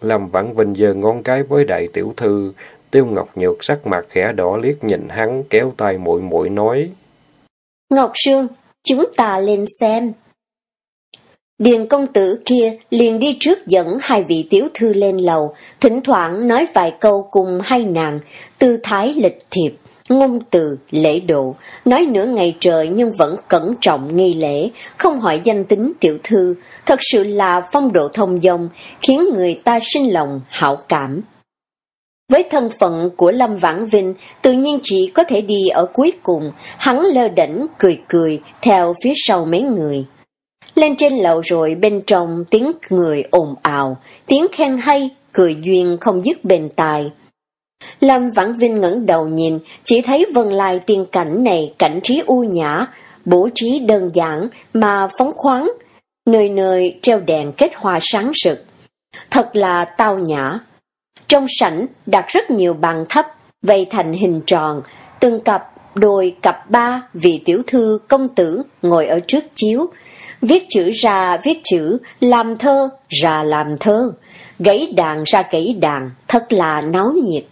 Lâm Vãn Vinh giơ ngón cái với đại tiểu thư, Tiêu Ngọc Nhược sắc mặt khẽ đỏ liếc nhìn hắn, kéo tay muội muội nói. Ngọc Sương, chúng ta lên xem. Điền công tử kia liền đi trước dẫn hai vị tiểu thư lên lầu, thỉnh thoảng nói vài câu cùng hai nàng, tư thái lịch thiệp, ngôn từ, lễ độ, nói nửa ngày trời nhưng vẫn cẩn trọng nghi lễ, không hỏi danh tính tiểu thư, thật sự là phong độ thông dong, khiến người ta sinh lòng hảo cảm. Với thân phận của Lâm Vãn Vinh, tự nhiên chỉ có thể đi ở cuối cùng, hắn lơ đỉnh cười cười theo phía sau mấy người. Lên trên lầu rồi bên trong tiếng người ồn ào, tiếng khen hay, cười duyên không dứt bền tài. Lâm Vãn Vinh ngẩng đầu nhìn, chỉ thấy vân lai tiên cảnh này cảnh trí u nhã, bố trí đơn giản mà phóng khoáng, nơi nơi treo đèn kết hoa sáng rực. Thật là tao nhã. Trong sảnh đặt rất nhiều bàn thấp, vây thành hình tròn, từng cặp đôi cặp ba vị tiểu thư công tử ngồi ở trước chiếu, viết chữ ra viết chữ, làm thơ ra làm thơ, gãy đàn ra gãy đàn, thật là náo nhiệt.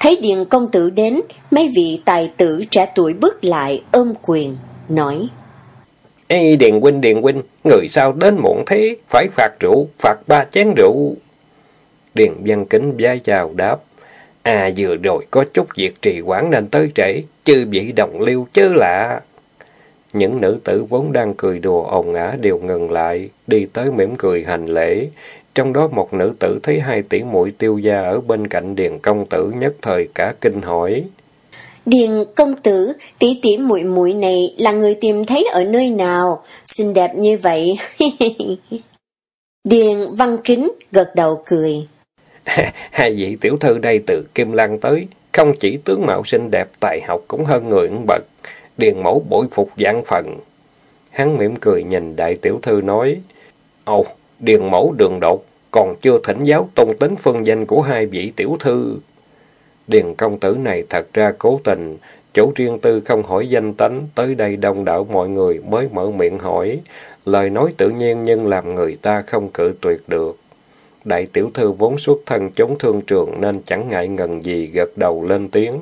Thấy Điền công tử đến, mấy vị tài tử trẻ tuổi bước lại ôm quyền, nói. Ê Điền huynh, Điền huynh, người sao đến muộn thế, phải phạt rượu, phạt ba chén rượu. Điền văn kính vai chào đáp. À vừa rồi có chút việc trì quản nên tới trễ, chứ bị đồng liêu chớ lạ. Những nữ tử vốn đang cười đùa ồn ả đều ngừng lại, đi tới mỉm cười hành lễ. Trong đó một nữ tử thấy hai tỷ muội tiêu gia ở bên cạnh Điền công tử nhất thời cả kinh hỏi. Điền công tử, tỷ tỷ muội muội này là người tìm thấy ở nơi nào? Xinh đẹp như vậy. [laughs] Điền văn kính gật đầu cười. [laughs] hai vị tiểu thư đây từ Kim Lăng tới, không chỉ tướng mạo xinh đẹp, tài học cũng hơn người bậc. Điền mẫu bội phục dạng phần. Hắn mỉm cười nhìn đại tiểu thư nói, Ồ, điền mẫu đường đột, còn chưa thỉnh giáo tôn tính phương danh của hai vị tiểu thư. Điền công tử này thật ra cố tình, chỗ riêng tư không hỏi danh tánh, tới đây đông đảo mọi người mới mở miệng hỏi. Lời nói tự nhiên nhưng làm người ta không cự tuyệt được. Đại tiểu thư vốn xuất thân chống thương trường nên chẳng ngại ngần gì gật đầu lên tiếng.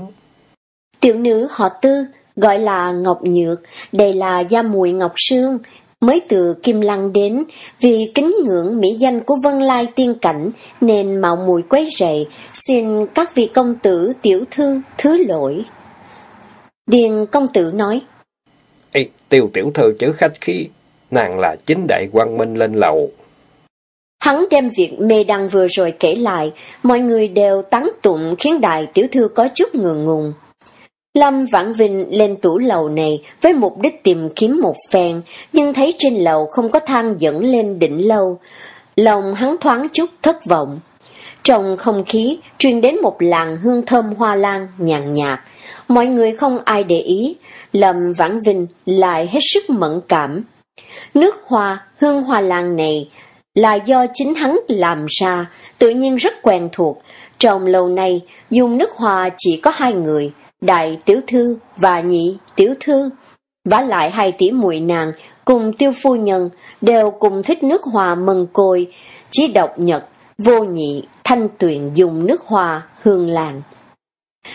Tiểu nữ họ tư, gọi là Ngọc Nhược, đây là gia mùi Ngọc Sương, mới từ Kim Lăng đến, vì kính ngưỡng mỹ danh của Vân Lai tiên cảnh nên mạo mùi quấy rầy, xin các vị công tử tiểu thư thứ lỗi. Điền công tử nói, Ê, tiêu tiểu thư chớ khách khí, nàng là chính đại quang minh lên lầu. Hắn đem việc mê đăng vừa rồi kể lại, mọi người đều tán tụng khiến đại tiểu thư có chút ngượng ngùng. Lâm Vãn Vinh lên tủ lầu này với mục đích tìm kiếm một phen, nhưng thấy trên lầu không có thang dẫn lên đỉnh lâu. Lòng hắn thoáng chút thất vọng. Trong không khí truyền đến một làn hương thơm hoa lan nhàn nhạt. Mọi người không ai để ý, Lâm Vãn Vinh lại hết sức mẫn cảm. Nước hoa, hương hoa lan này là do chính hắn làm ra, tự nhiên rất quen thuộc. Trong lâu này, dùng nước hoa chỉ có hai người, đại tiểu thư và nhị tiểu thư. vả lại hai tỷ muội nàng cùng tiêu phu nhân đều cùng thích nước hòa mừng côi, chỉ độc nhật, vô nhị, thanh tuyền dùng nước hòa hương làng.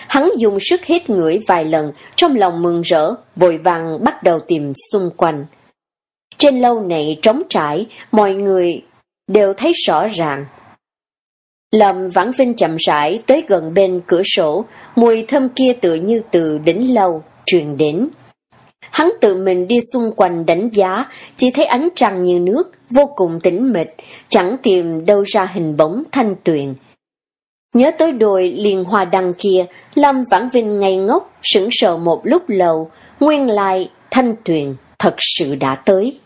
Hắn dùng sức hít ngửi vài lần, trong lòng mừng rỡ, vội vàng bắt đầu tìm xung quanh. Trên lâu này trống trải, mọi người đều thấy rõ ràng. Lâm Vãn Vinh chậm rãi tới gần bên cửa sổ, mùi thơm kia tự như từ đỉnh lâu truyền đến. Hắn tự mình đi xung quanh đánh giá, chỉ thấy ánh trăng như nước, vô cùng tĩnh mịch, chẳng tìm đâu ra hình bóng thanh tuyền. Nhớ tới đồi liền hoa đăng kia, Lâm Vãn Vinh ngây ngốc, sững sờ một lúc lâu, nguyên lại thanh tuyền thật sự đã tới.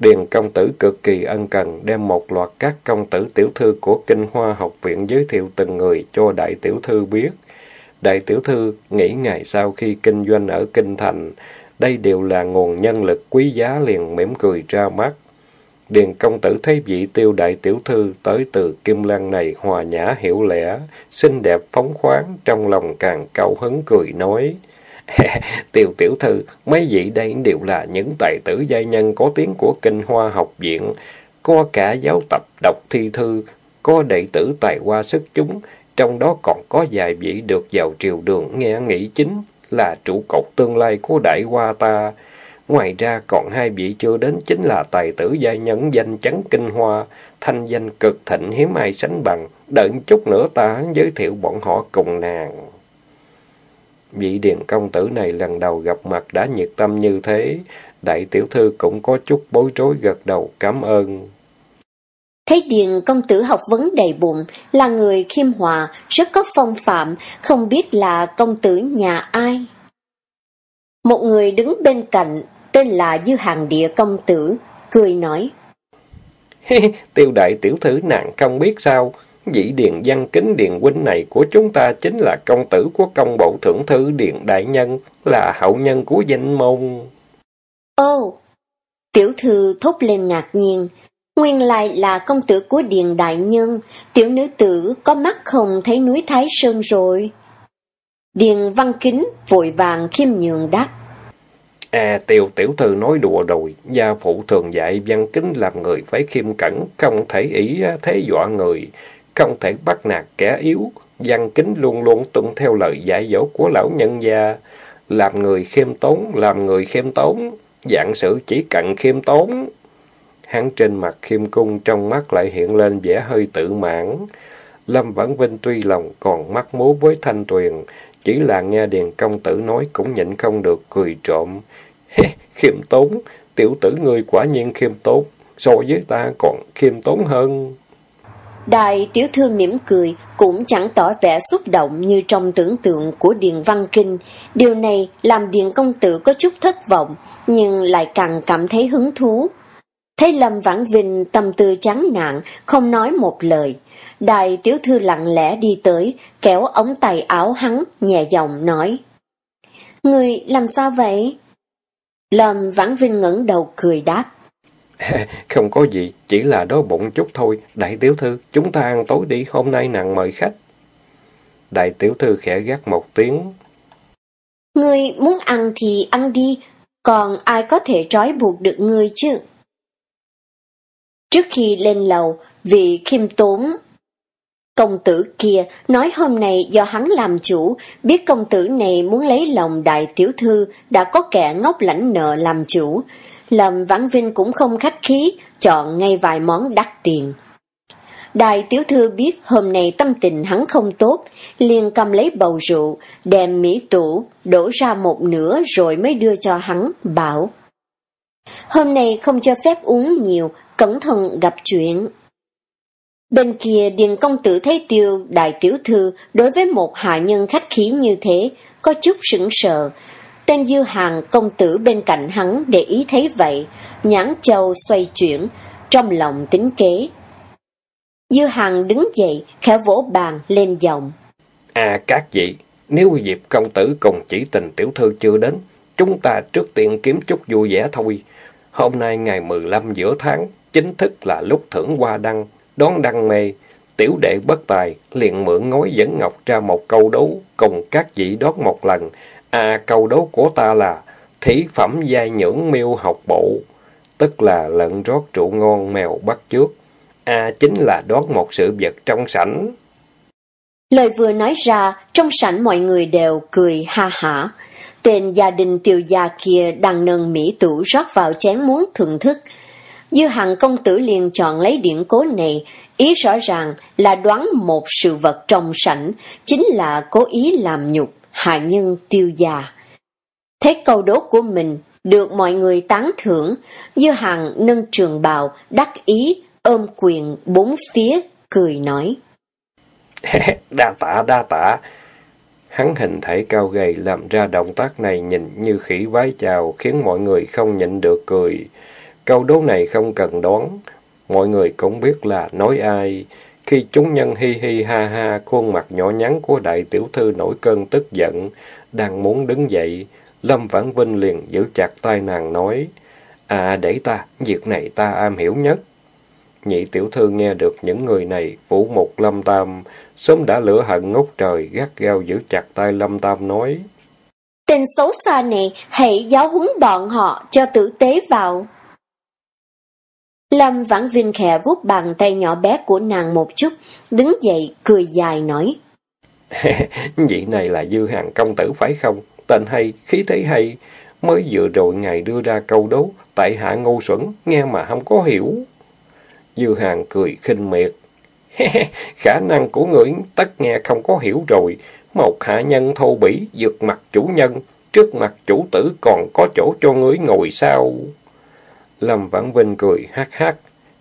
Điền công tử cực kỳ ân cần đem một loạt các công tử tiểu thư của Kinh Hoa học viện giới thiệu từng người cho đại tiểu thư biết. Đại tiểu thư nghĩ ngày sau khi kinh doanh ở Kinh Thành, đây đều là nguồn nhân lực quý giá liền mỉm cười ra mắt. Điền công tử thấy vị tiêu đại tiểu thư tới từ Kim lan này hòa nhã hiểu lẽ, xinh đẹp phóng khoáng, trong lòng càng cao hứng cười nói. [laughs] Tiêu tiểu thư, mấy vị đây đều là những tài tử giai nhân có tiếng của Kinh Hoa học viện, có cả giáo tập đọc thi thư, có đệ tử tài hoa sức chúng, trong đó còn có vài vị được vào triều đường nghe nghĩ chính, là trụ cột tương lai của đại hoa ta. Ngoài ra còn hai vị chưa đến chính là tài tử giai nhân danh chấn kinh hoa, thanh danh cực thịnh hiếm ai sánh bằng, đợi chút nữa ta giới thiệu bọn họ cùng nàng. Vị điền công tử này lần đầu gặp mặt đã nhiệt tâm như thế, đại tiểu thư cũng có chút bối rối gật đầu cảm ơn. Thấy Điền công tử học vấn đầy bụng, là người khiêm hòa, rất có phong phạm, không biết là công tử nhà ai. Một người đứng bên cạnh, tên là Dư Hàng Địa công tử, cười nói. [laughs] Tiêu đại tiểu thư nàng không biết sao, vị Điền văn kính Điền huynh này của chúng ta chính là công tử của công bộ thượng thư Điền Đại Nhân, là hậu nhân của danh môn. Ô, tiểu thư thốt lên ngạc nhiên, Nguyên lại là công tử của Điền Đại Nhân, tiểu nữ tử có mắt không thấy núi Thái Sơn rồi. Điền Văn Kính vội vàng khiêm nhường đáp. À, tiểu tiểu thư nói đùa rồi, gia phụ thường dạy Văn Kính làm người phải khiêm cẩn, không thể ý thế dọa người, không thể bắt nạt kẻ yếu. Văn Kính luôn luôn tuân theo lời dạy dỗ của lão nhân gia, làm người khiêm tốn, làm người khiêm tốn, dạng sự chỉ cần khiêm tốn. Hắn trên mặt khiêm cung trong mắt lại hiện lên vẻ hơi tự mãn. Lâm Vãn Vinh tuy lòng còn mắt mố với Thanh Tuyền, chỉ là nghe Điền công tử nói cũng nhịn không được cười trộm. khiêm tốn, tiểu tử ngươi quả nhiên khiêm tốn, so với ta còn khiêm tốn hơn. Đại tiểu thư mỉm cười, cũng chẳng tỏ vẻ xúc động như trong tưởng tượng của Điền Văn Kinh. Điều này làm Điền công tử có chút thất vọng, nhưng lại càng cảm thấy hứng thú. Thấy Lâm Vãn Vinh tâm tư chán nản, không nói một lời. Đại tiểu thư lặng lẽ đi tới, kéo ống tay áo hắn, nhẹ giọng nói. Người làm sao vậy? Lâm Vãn Vinh ngẩng đầu cười đáp. [laughs] Không có gì, chỉ là đói bụng chút thôi. Đại tiểu thư, chúng ta ăn tối đi, hôm nay nàng mời khách. Đại tiểu thư khẽ gắt một tiếng. Ngươi muốn ăn thì ăn đi, còn ai có thể trói buộc được ngươi chứ? Trước khi lên lầu, vị khiêm tốn Công tử kia nói hôm nay do hắn làm chủ, biết công tử này muốn lấy lòng đại tiểu thư, đã có kẻ ngốc lãnh nợ làm chủ. Lâm Vãn Vinh cũng không khách khí, chọn ngay vài món đắt tiền. Đại tiểu thư biết hôm nay tâm tình hắn không tốt, liền cầm lấy bầu rượu, đem mỹ tủ, đổ ra một nửa rồi mới đưa cho hắn, bảo. Hôm nay không cho phép uống nhiều, cẩn thận gặp chuyện. Bên kia Điền công tử thấy tiêu đại tiểu thư đối với một hạ nhân khách khí như thế, có chút sững sờ. Tên dư hàng công tử bên cạnh hắn để ý thấy vậy, nhãn châu xoay chuyển, trong lòng tính kế. Dư hàng đứng dậy, khẽ vỗ bàn lên giọng. À các vị, nếu dịp công tử cùng chỉ tình tiểu thư chưa đến, chúng ta trước tiên kiếm chút vui vẻ thôi. Hôm nay ngày 15 giữa tháng, chính thức là lúc thưởng hoa đăng, đón đăng mê. Tiểu đệ bất tài, liền mượn ngói dẫn ngọc ra một câu đấu, cùng các vị đón một lần. À, câu đấu của ta là thí phẩm giai nhưỡng miêu học bộ, tức là lợn rót rượu ngon mèo bắt trước. À, chính là đoán một sự vật trong sảnh. Lời vừa nói ra, trong sảnh mọi người đều cười ha hả. tên gia đình tiêu gia kia đang nâng mỹ tủ rót vào chén muốn thưởng thức. Dư hằng công tử liền chọn lấy điện cố này, ý rõ ràng là đoán một sự vật trong sảnh, chính là cố ý làm nhục hạ nhân tiêu già. Thế câu đố của mình được mọi người tán thưởng, Dư Hằng nâng trường bào, đắc ý, ôm quyền bốn phía, cười nói. [laughs] đa tạ, đa tạ. Hắn hình thể cao gầy làm ra động tác này nhìn như khỉ vái chào, khiến mọi người không nhịn được cười. Câu đố này không cần đoán, mọi người cũng biết là nói ai. Khi chúng nhân hi hi ha ha, khuôn mặt nhỏ nhắn của đại tiểu thư nổi cơn tức giận, đang muốn đứng dậy, Lâm Vãn Vinh liền giữ chặt tay nàng nói, À để ta, việc này ta am hiểu nhất. Nhị tiểu thư nghe được những người này, vũ một Lâm Tam, sớm đã lửa hận ngốc trời, gắt gao giữ chặt tay Lâm Tam nói. Tên xấu xa này, hãy giáo huấn bọn họ cho tử tế vào. Lâm Vãn Vinh khẽ vuốt bàn tay nhỏ bé của nàng một chút, đứng dậy, cười dài nói. [laughs] Vị này là Dư Hàng công tử phải không? Tên hay, khí thế hay. Mới vừa rồi ngài đưa ra câu đố, tại hạ ngu xuẩn, nghe mà không có hiểu. Dư Hàng cười khinh miệt. [laughs] Khả năng của người tất nghe không có hiểu rồi. Một hạ nhân thô bỉ, vượt mặt chủ nhân, trước mặt chủ tử còn có chỗ cho người ngồi sao? Lâm Vãn Vinh cười hát hát.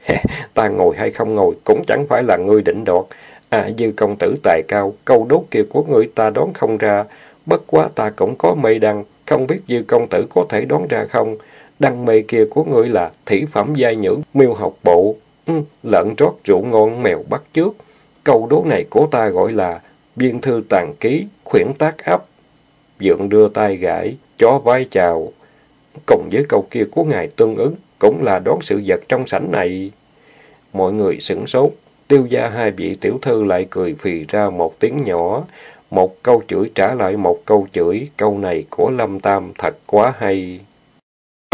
[laughs] ta ngồi hay không ngồi cũng chẳng phải là ngươi định đoạt. À dư công tử tài cao, câu đố kia của người ta đoán không ra. Bất quá ta cũng có mây đăng, không biết dư công tử có thể đoán ra không? Đăng mê kia của ngươi là thủy phẩm giai nhưỡng, miêu học bộ, ừ, lợn rót rượu ngon mèo bắt trước. Câu đố này của ta gọi là biên thư tàn ký, khuyển tác ấp. Dượng đưa tay gãi, chó vai chào. Cùng với câu kia của ngài tương ứng, cũng là đoán sự vật trong sảnh này. Mọi người sửng sốt, tiêu gia hai vị tiểu thư lại cười phì ra một tiếng nhỏ, một câu chửi trả lại một câu chửi, câu này của Lâm Tam thật quá hay.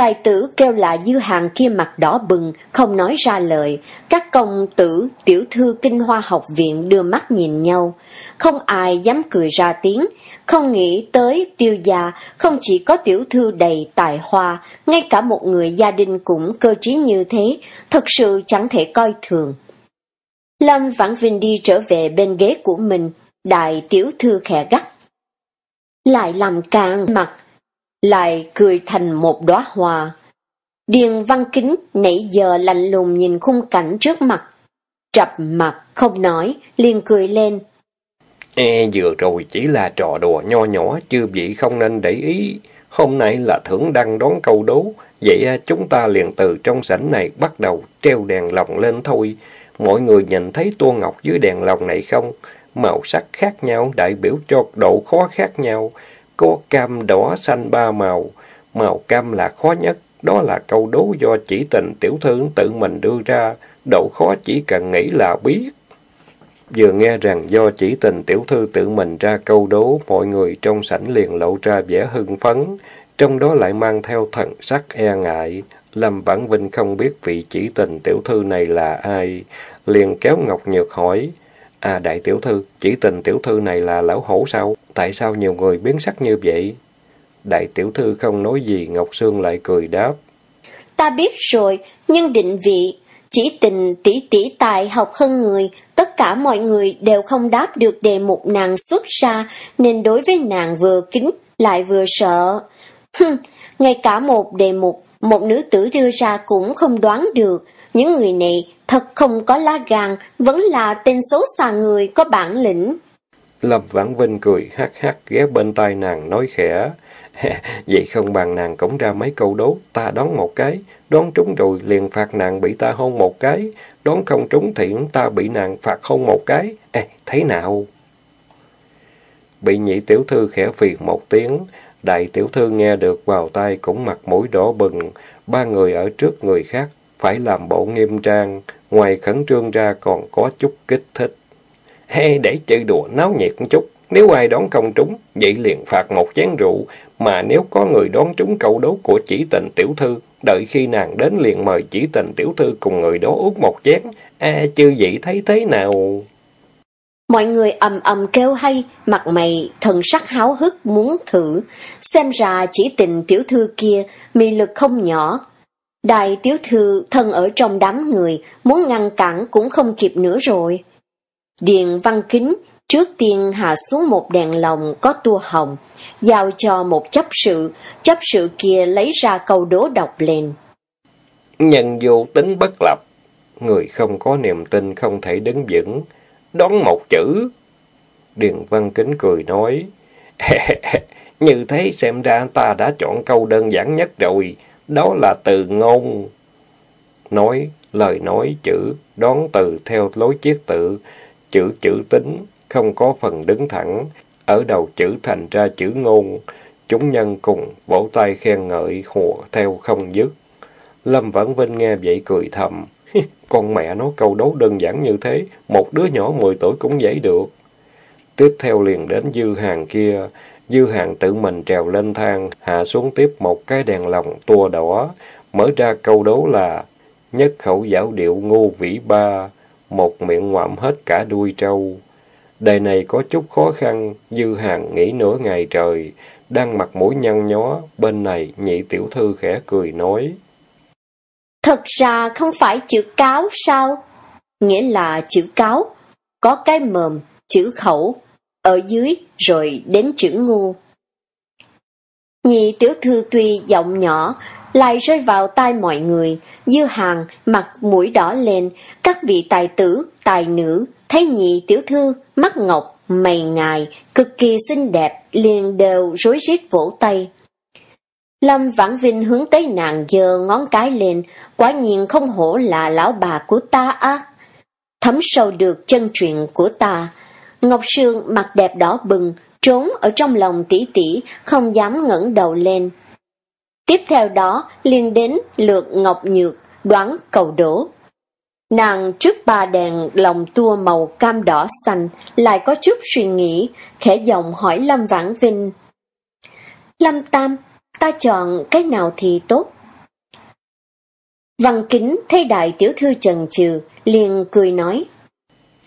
Tài tử kêu là dư hàng kia mặt đỏ bừng, không nói ra lời. Các công tử, tiểu thư kinh hoa học viện đưa mắt nhìn nhau. Không ai dám cười ra tiếng, không nghĩ tới tiêu gia, không chỉ có tiểu thư đầy tài hoa, ngay cả một người gia đình cũng cơ trí như thế, thật sự chẳng thể coi thường. Lâm Vãn Vinh đi trở về bên ghế của mình, đại tiểu thư khẽ gắt. Lại làm càng mặt, lại cười thành một đóa hoa. Điền văn kính nãy giờ lạnh lùng nhìn khung cảnh trước mặt. Trập mặt, không nói, liền cười lên. E, vừa rồi chỉ là trò đùa nho nhỏ, chưa vị không nên để ý. Hôm nay là thưởng đăng đón câu đố, vậy à, chúng ta liền từ trong sảnh này bắt đầu treo đèn lồng lên thôi. Mọi người nhìn thấy tua ngọc dưới đèn lồng này không? Màu sắc khác nhau đại biểu cho độ khó khác nhau. Có cam, đỏ, xanh ba màu. Màu cam là khó nhất, đó là câu đố do chỉ tình tiểu thư tự mình đưa ra. Độ khó chỉ cần nghĩ là biết. Vừa nghe rằng do chỉ tình tiểu thư tự mình ra câu đố, mọi người trong sảnh liền lộ ra vẻ hưng phấn, trong đó lại mang theo thần sắc e ngại. Lâm Vãn Vinh không biết vị chỉ tình tiểu thư này là ai, liền kéo Ngọc Nhược hỏi, À đại tiểu thư, chỉ tình tiểu thư này là lão hổ sao? Tại sao nhiều người biến sắc như vậy? Đại tiểu thư không nói gì, Ngọc Sương lại cười đáp. Ta biết rồi, nhưng định vị, chỉ tình tỷ tỷ tài học hơn người, tất cả mọi người đều không đáp được đề mục nàng xuất ra, nên đối với nàng vừa kính lại vừa sợ. Hừm, ngay cả một đề mục, một nữ tử đưa ra cũng không đoán được. Những người này thật không có lá gan, vẫn là tên số xa người có bản lĩnh. Lâm Vãn Vinh cười hát hát ghé bên tai nàng nói khẽ. [laughs] Vậy không bằng nàng cũng ra mấy câu đố, ta đón một cái, đón trúng rồi liền phạt nàng bị ta hôn một cái, đón không trúng thiện ta bị nàng phạt hôn một cái. Ê, thấy nào? Bị nhị tiểu thư khẽ phiền một tiếng, đại tiểu thư nghe được vào tai cũng mặt mũi đỏ bừng, ba người ở trước người khác phải làm bộ nghiêm trang, ngoài khẩn trương ra còn có chút kích thích. Hay để chơi đùa náo nhiệt một chút, nếu ai đón không trúng, vậy liền phạt một chén rượu, mà nếu có người đón trúng câu đố của chỉ tình tiểu thư, đợi khi nàng đến liền mời chỉ tình tiểu thư cùng người đó uống một chén, a à, chư vị thấy thế nào? Mọi người ầm ầm kêu hay, mặt mày thần sắc háo hức muốn thử, xem ra chỉ tình tiểu thư kia mị lực không nhỏ. Đại tiểu thư thân ở trong đám người, muốn ngăn cản cũng không kịp nữa rồi. Điền văn kính trước tiên hạ xuống một đèn lồng có tua hồng, giao cho một chấp sự, chấp sự kia lấy ra câu đố đọc lên. Nhân vô tính bất lập, người không có niềm tin không thể đứng vững, đón một chữ. Điền Văn Kính cười nói, như thế xem ra ta đã chọn câu đơn giản nhất rồi, đó là từ ngôn. Nói, lời nói, chữ, đón từ theo lối chiết tự, chữ chữ tính, không có phần đứng thẳng, ở đầu chữ thành ra chữ ngôn. Chúng nhân cùng vỗ tay khen ngợi hùa theo không dứt. Lâm Vãn Vinh nghe vậy cười thầm. Con mẹ nó câu đấu đơn giản như thế, một đứa nhỏ 10 tuổi cũng dễ được. Tiếp theo liền đến dư hàng kia, dư hàng tự mình trèo lên thang, hạ xuống tiếp một cái đèn lồng tua đỏ, mở ra câu đố là nhất khẩu giảo điệu ngô vĩ ba, một miệng ngoạm hết cả đuôi trâu. Đề này có chút khó khăn, dư hàng nghĩ nửa ngày trời, đang mặt mũi nhăn nhó, bên này nhị tiểu thư khẽ cười nói. Thật ra không phải chữ cáo sao? Nghĩa là chữ cáo, có cái mồm, chữ khẩu, ở dưới rồi đến chữ ngu. Nhị tiểu thư tuy giọng nhỏ, lại rơi vào tai mọi người, dư hàng, mặt mũi đỏ lên, các vị tài tử, tài nữ, thấy nhị tiểu thư, mắt ngọc, mày ngài, cực kỳ xinh đẹp, liền đều rối rít vỗ tay. Lâm Vãn Vinh hướng tới nàng giơ ngón cái lên, quả nhiên không hổ là lão bà của ta á. Thấm sâu được chân truyền của ta. Ngọc Sương mặt đẹp đỏ bừng, trốn ở trong lòng tỷ tỷ, không dám ngẩng đầu lên. Tiếp theo đó, liền đến lượt Ngọc Nhược, đoán cầu đổ. Nàng trước ba đèn lòng tua màu cam đỏ xanh, lại có chút suy nghĩ, khẽ giọng hỏi Lâm Vãn Vinh. Lâm Tam, ta chọn cái nào thì tốt? Văn kính thấy đại tiểu thư trần trừ, liền cười nói.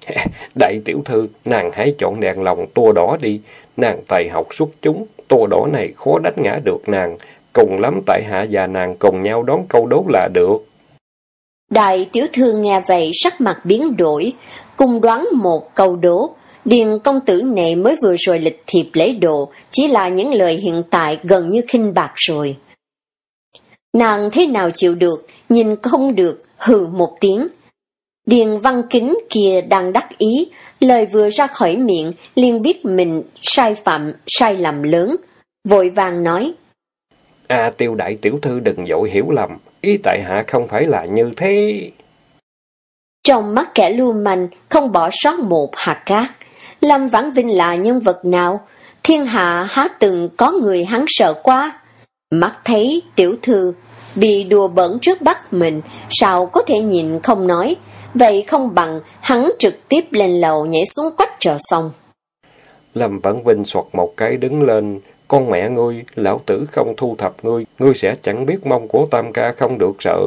[laughs] Đại tiểu thư, nàng hãy chọn đèn lòng tua đỏ đi, nàng tài học xuất chúng, tua đỏ này khó đánh ngã được nàng, cùng lắm tại hạ và nàng cùng nhau đón câu đố là được. Đại tiểu thư nghe vậy sắc mặt biến đổi, cùng đoán một câu đố, Điền công tử này mới vừa rồi lịch thiệp lấy đồ, chỉ là những lời hiện tại gần như khinh bạc rồi. Nàng thế nào chịu được, nhìn không được, hừ một tiếng. Điền văn kính kia đang đắc ý, lời vừa ra khỏi miệng, liền biết mình sai phạm, sai lầm lớn. Vội vàng nói. À tiêu đại tiểu thư đừng dội hiểu lầm, ý tại hạ không phải là như thế. Trong mắt kẻ lưu manh, không bỏ sót một hạt cát. Lâm Vãn Vinh là nhân vật nào? Thiên hạ há từng có người hắn sợ quá. Mắt thấy tiểu thư bị đùa bẩn trước bắt mình, sao có thể nhìn không nói, vậy không bằng hắn trực tiếp lên lầu nhảy xuống quách chờ xong. Lâm Vãn Vinh soạt một cái đứng lên, con mẹ ngươi, lão tử không thu thập ngươi, ngươi sẽ chẳng biết mong của tam ca không được sợ.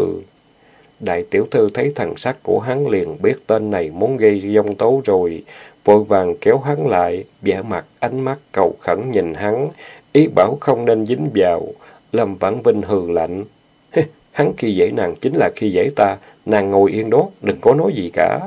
Đại tiểu thư thấy thần sắc của hắn liền biết tên này muốn gây dông tố rồi, vội vàng kéo hắn lại, vẻ mặt ánh mắt cầu khẩn nhìn hắn, ý bảo không nên dính vào. Lâm Vãn Vinh hừ lạnh. hắn khi dễ nàng chính là khi dễ ta, nàng ngồi yên đó, đừng có nói gì cả.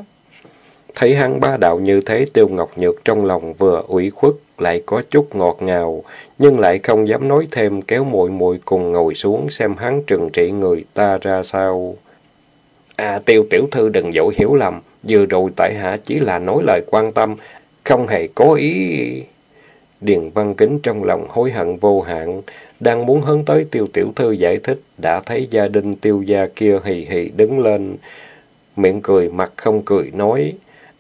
Thấy hắn ba đạo như thế tiêu ngọc nhược trong lòng vừa ủy khuất, lại có chút ngọt ngào, nhưng lại không dám nói thêm kéo muội muội cùng ngồi xuống xem hắn trừng trị người ta ra sao. À tiêu tiểu thư đừng dội hiểu lầm, vừa rồi tại hạ chỉ là nói lời quan tâm, không hề có ý... Điền Văn Kính trong lòng hối hận vô hạn, đang muốn hướng tới tiêu tiểu thư giải thích, đã thấy gia đình tiêu gia kia hì hì đứng lên, miệng cười mặt không cười nói,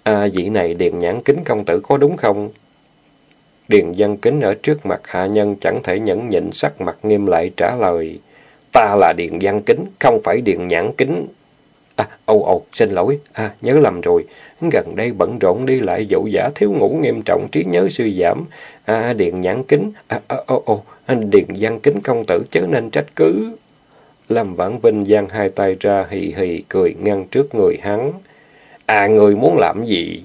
à vị này Điền nhãn kính công tử có đúng không? Điền Văn Kính ở trước mặt hạ nhân chẳng thể nhẫn nhịn sắc mặt nghiêm lại trả lời, ta là Điền Văn Kính, không phải Điền nhãn kính. À, âu ồ, xin lỗi, à, nhớ lầm rồi. Gần đây bận rộn đi lại dỗ giả thiếu ngủ nghiêm trọng trí nhớ suy giảm. À, điện nhãn kính, à, à, ồ ồ, điện văn kính công tử chớ nên trách cứ. Lâm Vãn Vinh giang hai tay ra hì hì cười ngăn trước người hắn. À, người muốn làm gì?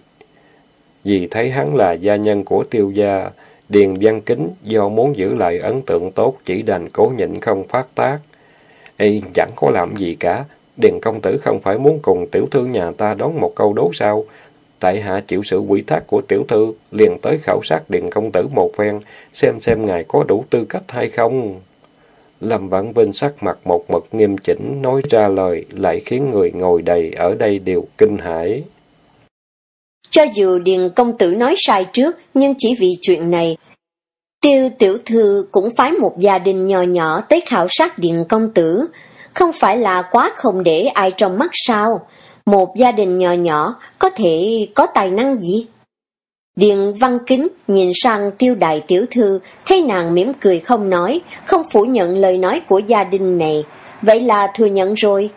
Vì thấy hắn là gia nhân của tiêu gia, Điền Văn Kính do muốn giữ lại ấn tượng tốt chỉ đành cố nhịn không phát tác. Ê, chẳng có làm gì cả. Điền công tử không phải muốn cùng tiểu thư nhà ta đón một câu đố sao? Tại hạ chịu sự quỷ thác của tiểu thư, liền tới khảo sát Điền công tử một phen, xem xem ngài có đủ tư cách hay không. Lâm Vãn Vinh sắc mặt một mực nghiêm chỉnh, nói ra lời, lại khiến người ngồi đầy ở đây đều kinh hãi. Cho dù Điền công tử nói sai trước, nhưng chỉ vì chuyện này, tiêu tiểu thư cũng phái một gia đình nhỏ nhỏ tới khảo sát Điền công tử, không phải là quá không để ai trong mắt sao? Một gia đình nhỏ nhỏ có thể có tài năng gì? Điền văn kính nhìn sang tiêu đại tiểu thư, thấy nàng mỉm cười không nói, không phủ nhận lời nói của gia đình này. Vậy là thừa nhận rồi.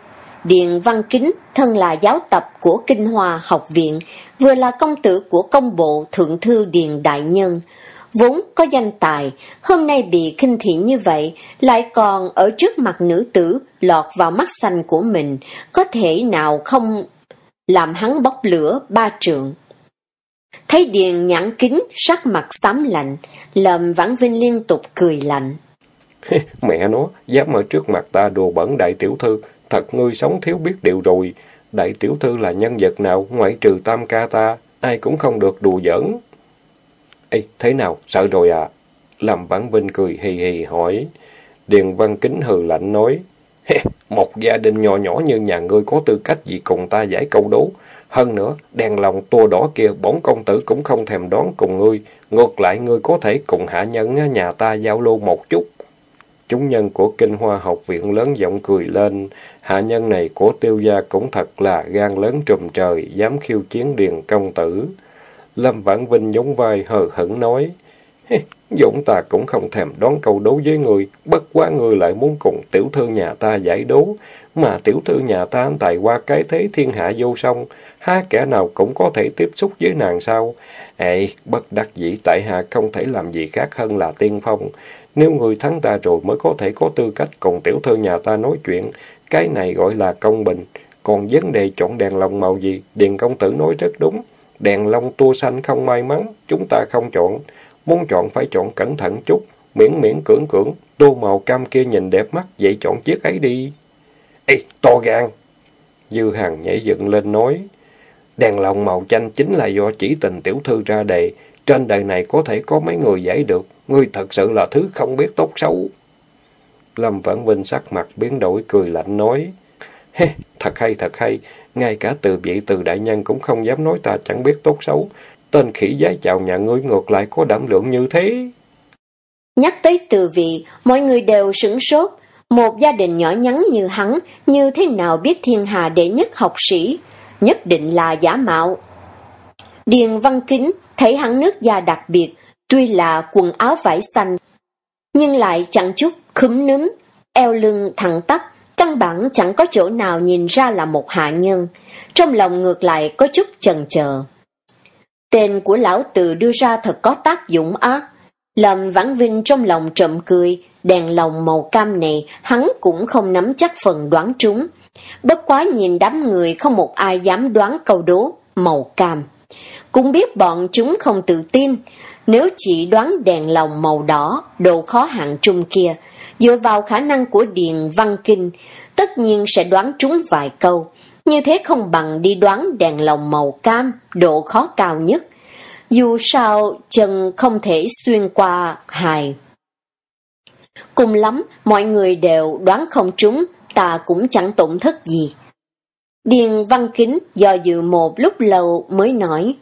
Điền văn kính, thân là giáo tập của Kinh hòa học viện, vừa là công tử của công bộ thượng thư Điền Đại Nhân. Vốn có danh tài, hôm nay bị khinh thị như vậy, lại còn ở trước mặt nữ tử, lọt vào mắt xanh của mình, có thể nào không làm hắn bốc lửa ba trượng. Thấy Điền nhãn kính, sắc mặt xám lạnh, lầm Vãn Vinh liên tục cười lạnh. [laughs] Mẹ nó, dám ở trước mặt ta đùa bẩn đại tiểu thư, thật ngươi sống thiếu biết điều rồi. Đại tiểu thư là nhân vật nào, ngoại trừ tam ca ta, ai cũng không được đùa giỡn. Ê, thế nào, sợ rồi à? làm Vãn Vinh cười hì hì hỏi. Điền Văn Kính hừ lạnh nói, một gia đình nhỏ nhỏ như nhà ngươi có tư cách gì cùng ta giải câu đố. Hơn nữa, đèn lòng tua đỏ kia, bổn công tử cũng không thèm đón cùng ngươi. Ngược lại, ngươi có thể cùng hạ nhân nhà ta giao lưu một chút. Chúng nhân của Kinh Hoa học viện lớn giọng cười lên. Hạ nhân này của tiêu gia cũng thật là gan lớn trùm trời, dám khiêu chiến điền công tử. Lâm Vãn Vinh nhún vai hờ hững nói. Dũng ta cũng không thèm đón câu đấu với người, bất quá người lại muốn cùng tiểu thư nhà ta giải đấu mà tiểu thư nhà ta tài qua cái thế thiên hạ vô song, há kẻ nào cũng có thể tiếp xúc với nàng sao? Ê, bất đắc dĩ tại hạ không thể làm gì khác hơn là tiên phong. Nếu người thắng ta rồi mới có thể có tư cách cùng tiểu thư nhà ta nói chuyện, cái này gọi là công bình. Còn vấn đề chọn đèn lồng màu gì, Điền công tử nói rất đúng. Đèn lồng tua xanh không may mắn, chúng ta không chọn. Muốn chọn phải chọn cẩn thận chút, miễn miễn cưỡng cưỡng, tô màu cam kia nhìn đẹp mắt, vậy chọn chiếc ấy đi. Ê, to gan! Dư Hằng nhảy dựng lên nói, đèn lồng màu chanh chính là do chỉ tình tiểu thư ra đề, trên đời này có thể có mấy người giải được, ngươi thật sự là thứ không biết tốt xấu. Lâm Vãn Vinh sắc mặt biến đổi cười lạnh nói, Hê, thật hay, thật hay, ngay cả từ vị từ đại nhân cũng không dám nói ta chẳng biết tốt xấu, Tên khỉ giái chào nhà ngươi ngược lại có đảm lượng như thế. Nhắc tới từ vị, mọi người đều sửng sốt. Một gia đình nhỏ nhắn như hắn, như thế nào biết thiên hà đệ nhất học sĩ, nhất định là giả mạo. Điền Văn Kính thấy hắn nước da đặc biệt, tuy là quần áo vải xanh, nhưng lại chẳng chút khúm núm, eo lưng thẳng tắp, căn bản chẳng có chỗ nào nhìn ra là một hạ nhân. Trong lòng ngược lại có chút chần chờ. Tên của lão tử đưa ra thật có tác dụng á. làm Vãn Vinh trong lòng trộm cười, đèn lồng màu cam này hắn cũng không nắm chắc phần đoán trúng. Bất quá nhìn đám người không một ai dám đoán câu đố màu cam. Cũng biết bọn chúng không tự tin, nếu chỉ đoán đèn lồng màu đỏ, độ khó hạng trung kia, dựa vào khả năng của Điền Văn Kinh, tất nhiên sẽ đoán trúng vài câu. Như thế không bằng đi đoán đèn lồng màu cam, độ khó cao nhất. Dù sao, chân không thể xuyên qua hài. Cùng lắm, mọi người đều đoán không trúng, ta cũng chẳng tổn thất gì. Điền Văn Kính do dự một lúc lâu mới nói.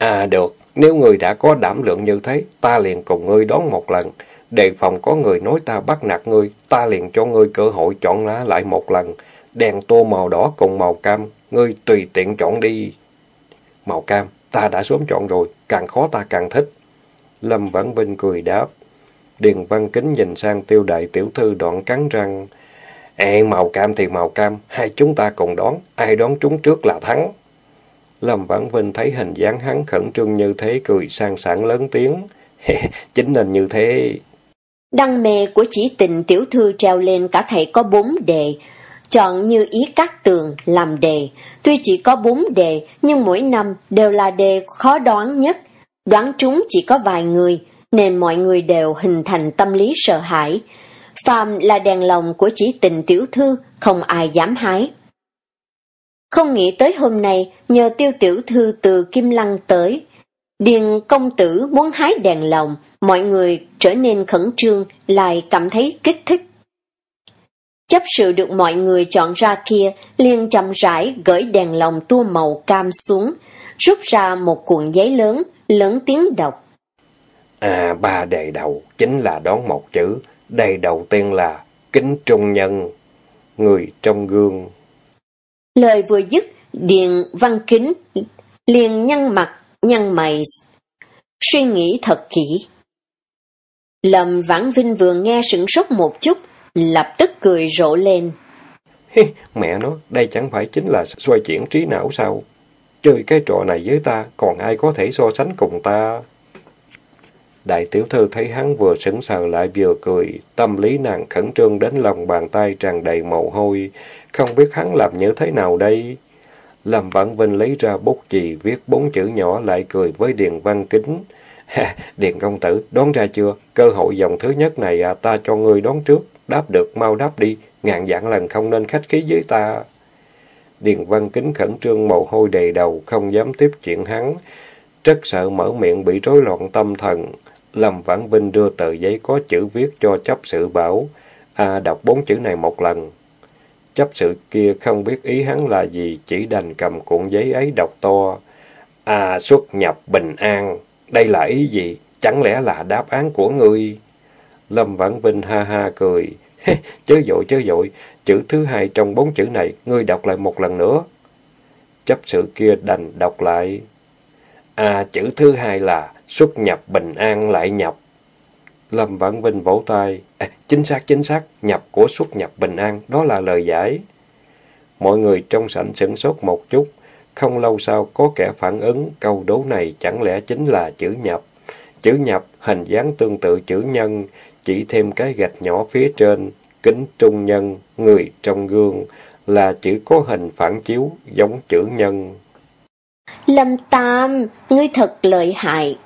À được, nếu người đã có đảm lượng như thế, ta liền cùng ngươi đón một lần. Đề phòng có người nói ta bắt nạt ngươi, ta liền cho ngươi cơ hội chọn lá lại một lần. Đèn tô màu đỏ cùng màu cam, ngươi tùy tiện chọn đi. Màu cam, ta đã sớm chọn rồi, càng khó ta càng thích. Lâm Vãn Vinh cười đáp. Điền Văn Kính nhìn sang tiêu đại tiểu thư đoạn cắn răng. Ê, màu cam thì màu cam, hai chúng ta cùng đón, ai đón chúng trước là thắng. Lâm Vãn Vinh thấy hình dáng hắn khẩn trương như thế, cười sang sảng lớn tiếng. [laughs] Chính nên như thế. Đăng mê của chỉ tình tiểu thư treo lên cả thầy có bốn đề, chọn như ý các tường làm đề. Tuy chỉ có bốn đề, nhưng mỗi năm đều là đề khó đoán nhất. Đoán trúng chỉ có vài người, nên mọi người đều hình thành tâm lý sợ hãi. Phàm là đèn lồng của chỉ tình tiểu thư, không ai dám hái. Không nghĩ tới hôm nay, nhờ tiêu tiểu thư từ Kim Lăng tới, Điền công tử muốn hái đèn lồng, mọi người trở nên khẩn trương, lại cảm thấy kích thích. Chấp sự được mọi người chọn ra kia, liền chậm rãi gửi đèn lồng tua màu cam xuống, rút ra một cuộn giấy lớn, lớn tiếng đọc. À, ba đề đầu chính là đón một chữ, đề đầu tiên là kính trung nhân, người trong gương. Lời vừa dứt, Điền Văn Kính liền nhăn mặt, nhăn mày, suy nghĩ thật kỹ. Lâm Vãn Vinh vừa nghe sửng sốt một chút, lập tức cười rộ lên. Mẹ nó, đây chẳng phải chính là xoay chuyển trí não sao? Chơi cái trò này với ta, còn ai có thể so sánh cùng ta? Đại tiểu thư thấy hắn vừa sững sờ lại vừa cười, tâm lý nàng khẩn trương đến lòng bàn tay tràn đầy mồ hôi, không biết hắn làm như thế nào đây? Lâm Vãn Vinh lấy ra bút chì viết bốn chữ nhỏ lại cười với Điền Văn Kính. Điền công tử, đón ra chưa? Cơ hội dòng thứ nhất này à, ta cho ngươi đón trước. Đáp được, mau đáp đi. Ngàn dạng lần không nên khách khí với ta. Điền Văn Kính khẩn trương mồ hôi đầy đầu, không dám tiếp chuyện hắn. Rất sợ mở miệng bị rối loạn tâm thần. Lâm Vãn Vinh đưa tờ giấy có chữ viết cho chấp sự bảo. À, đọc bốn chữ này một lần. Chấp sự kia không biết ý hắn là gì, chỉ đành cầm cuộn giấy ấy đọc to. À, xuất nhập bình an. Đây là ý gì? Chẳng lẽ là đáp án của ngươi? Lâm Vãn Vinh ha ha cười. chớ dội, chớ dội. Chữ thứ hai trong bốn chữ này, ngươi đọc lại một lần nữa. Chấp sự kia đành đọc lại. À, chữ thứ hai là xuất nhập bình an lại nhập. Lâm Vãn Vinh vỗ tay. À, chính xác, chính xác, nhập của xuất nhập bình an, đó là lời giải. Mọi người trong sảnh sửng sốt một chút. Không lâu sau có kẻ phản ứng, câu đố này chẳng lẽ chính là chữ nhập. Chữ nhập, hình dáng tương tự chữ nhân, chỉ thêm cái gạch nhỏ phía trên, kính trung nhân, người trong gương, là chữ có hình phản chiếu, giống chữ nhân. Lâm Tam, ngươi thật lợi hại.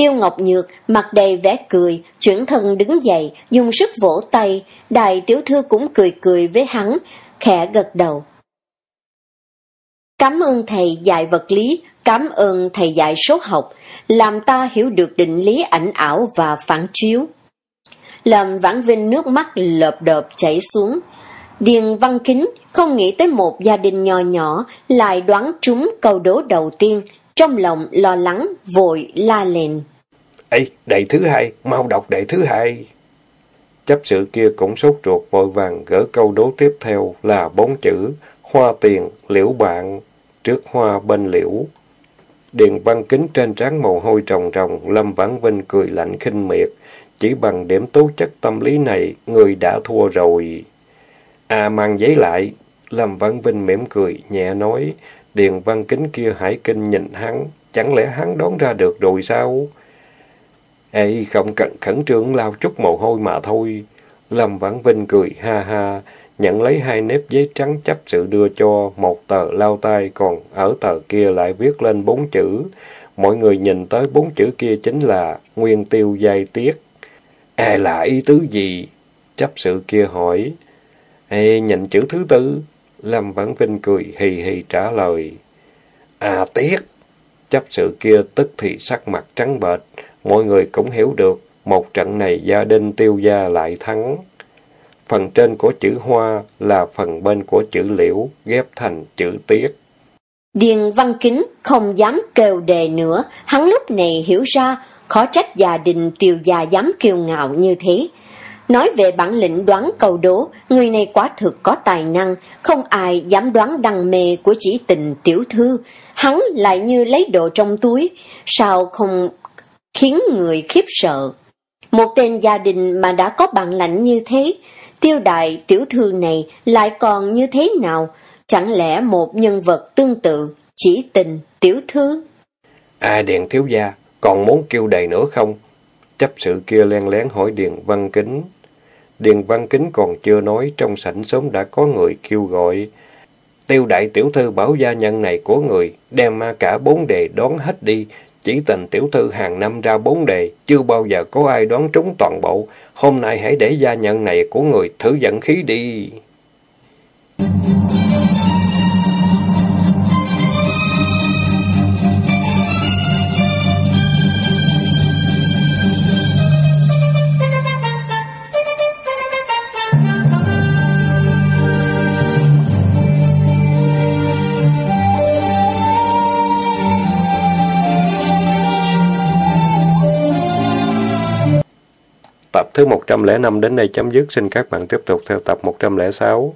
Tiêu Ngọc Nhược mặt đầy vẻ cười, chuyển thân đứng dậy, dùng sức vỗ tay, đại tiểu thư cũng cười cười với hắn, khẽ gật đầu. Cảm ơn thầy dạy vật lý, cảm ơn thầy dạy số học, làm ta hiểu được định lý ảnh ảo và phản chiếu. lâm vãn vinh nước mắt lợp đợp chảy xuống. Điền văn kính không nghĩ tới một gia đình nhỏ nhỏ lại đoán trúng câu đố đầu tiên, trong lòng lo lắng, vội la lên. Ê, đệ thứ hai, mau đọc đệ thứ hai. Chấp sự kia cũng sốt ruột vội vàng gỡ câu đố tiếp theo là bốn chữ, hoa tiền, liễu bạn, trước hoa bên liễu. Điền văn kính trên trán mồ hôi trồng rồng Lâm Vãn Vinh cười lạnh khinh miệt. Chỉ bằng điểm tố chất tâm lý này, người đã thua rồi. À mang giấy lại. Lâm Vãn Vinh mỉm cười, nhẹ nói. Điền văn kính kia hải kinh nhìn hắn. Chẳng lẽ hắn đón ra được rồi sao? Ê, không cần khẩn trương lao chút mồ hôi mà thôi. Lâm Vãn Vinh cười ha ha, nhận lấy hai nếp giấy trắng chấp sự đưa cho, một tờ lao tay, còn ở tờ kia lại viết lên bốn chữ. Mọi người nhìn tới bốn chữ kia chính là Nguyên Tiêu Giai Tiết. Ê là ý tứ gì? Chấp sự kia hỏi. Ê, nhìn chữ thứ tư. Lâm Vãn Vinh cười hì hì trả lời. À Tiết. Chấp sự kia tức thì sắc mặt trắng bệch. Mọi người cũng hiểu được, một trận này gia đình tiêu gia lại thắng. Phần trên của chữ hoa là phần bên của chữ liễu, ghép thành chữ tiết. Điền Văn Kính không dám kêu đề nữa, hắn lúc này hiểu ra, khó trách gia đình tiêu gia dám kiêu ngạo như thế. Nói về bản lĩnh đoán cầu đố, người này quá thực có tài năng, không ai dám đoán đằng mê của chỉ tình tiểu thư. Hắn lại như lấy đồ trong túi, sao không khiến người khiếp sợ. Một tên gia đình mà đã có bản lãnh như thế, tiêu đại tiểu thư này lại còn như thế nào? Chẳng lẽ một nhân vật tương tự, chỉ tình, tiểu thư? À điện thiếu gia, còn muốn kêu đầy nữa không? Chấp sự kia len lén hỏi Điền Văn Kính. Điền Văn Kính còn chưa nói, trong sảnh sớm đã có người kêu gọi. Tiêu đại tiểu thư bảo gia nhân này của người, đem ma cả bốn đề đón hết đi. Chỉ tình tiểu thư hàng năm ra bốn đề, chưa bao giờ có ai đoán trúng toàn bộ. Hôm nay hãy để gia nhân này của người thử dẫn khí đi. Tập thứ 105 đến đây chấm dứt. Xin các bạn tiếp tục theo tập 106.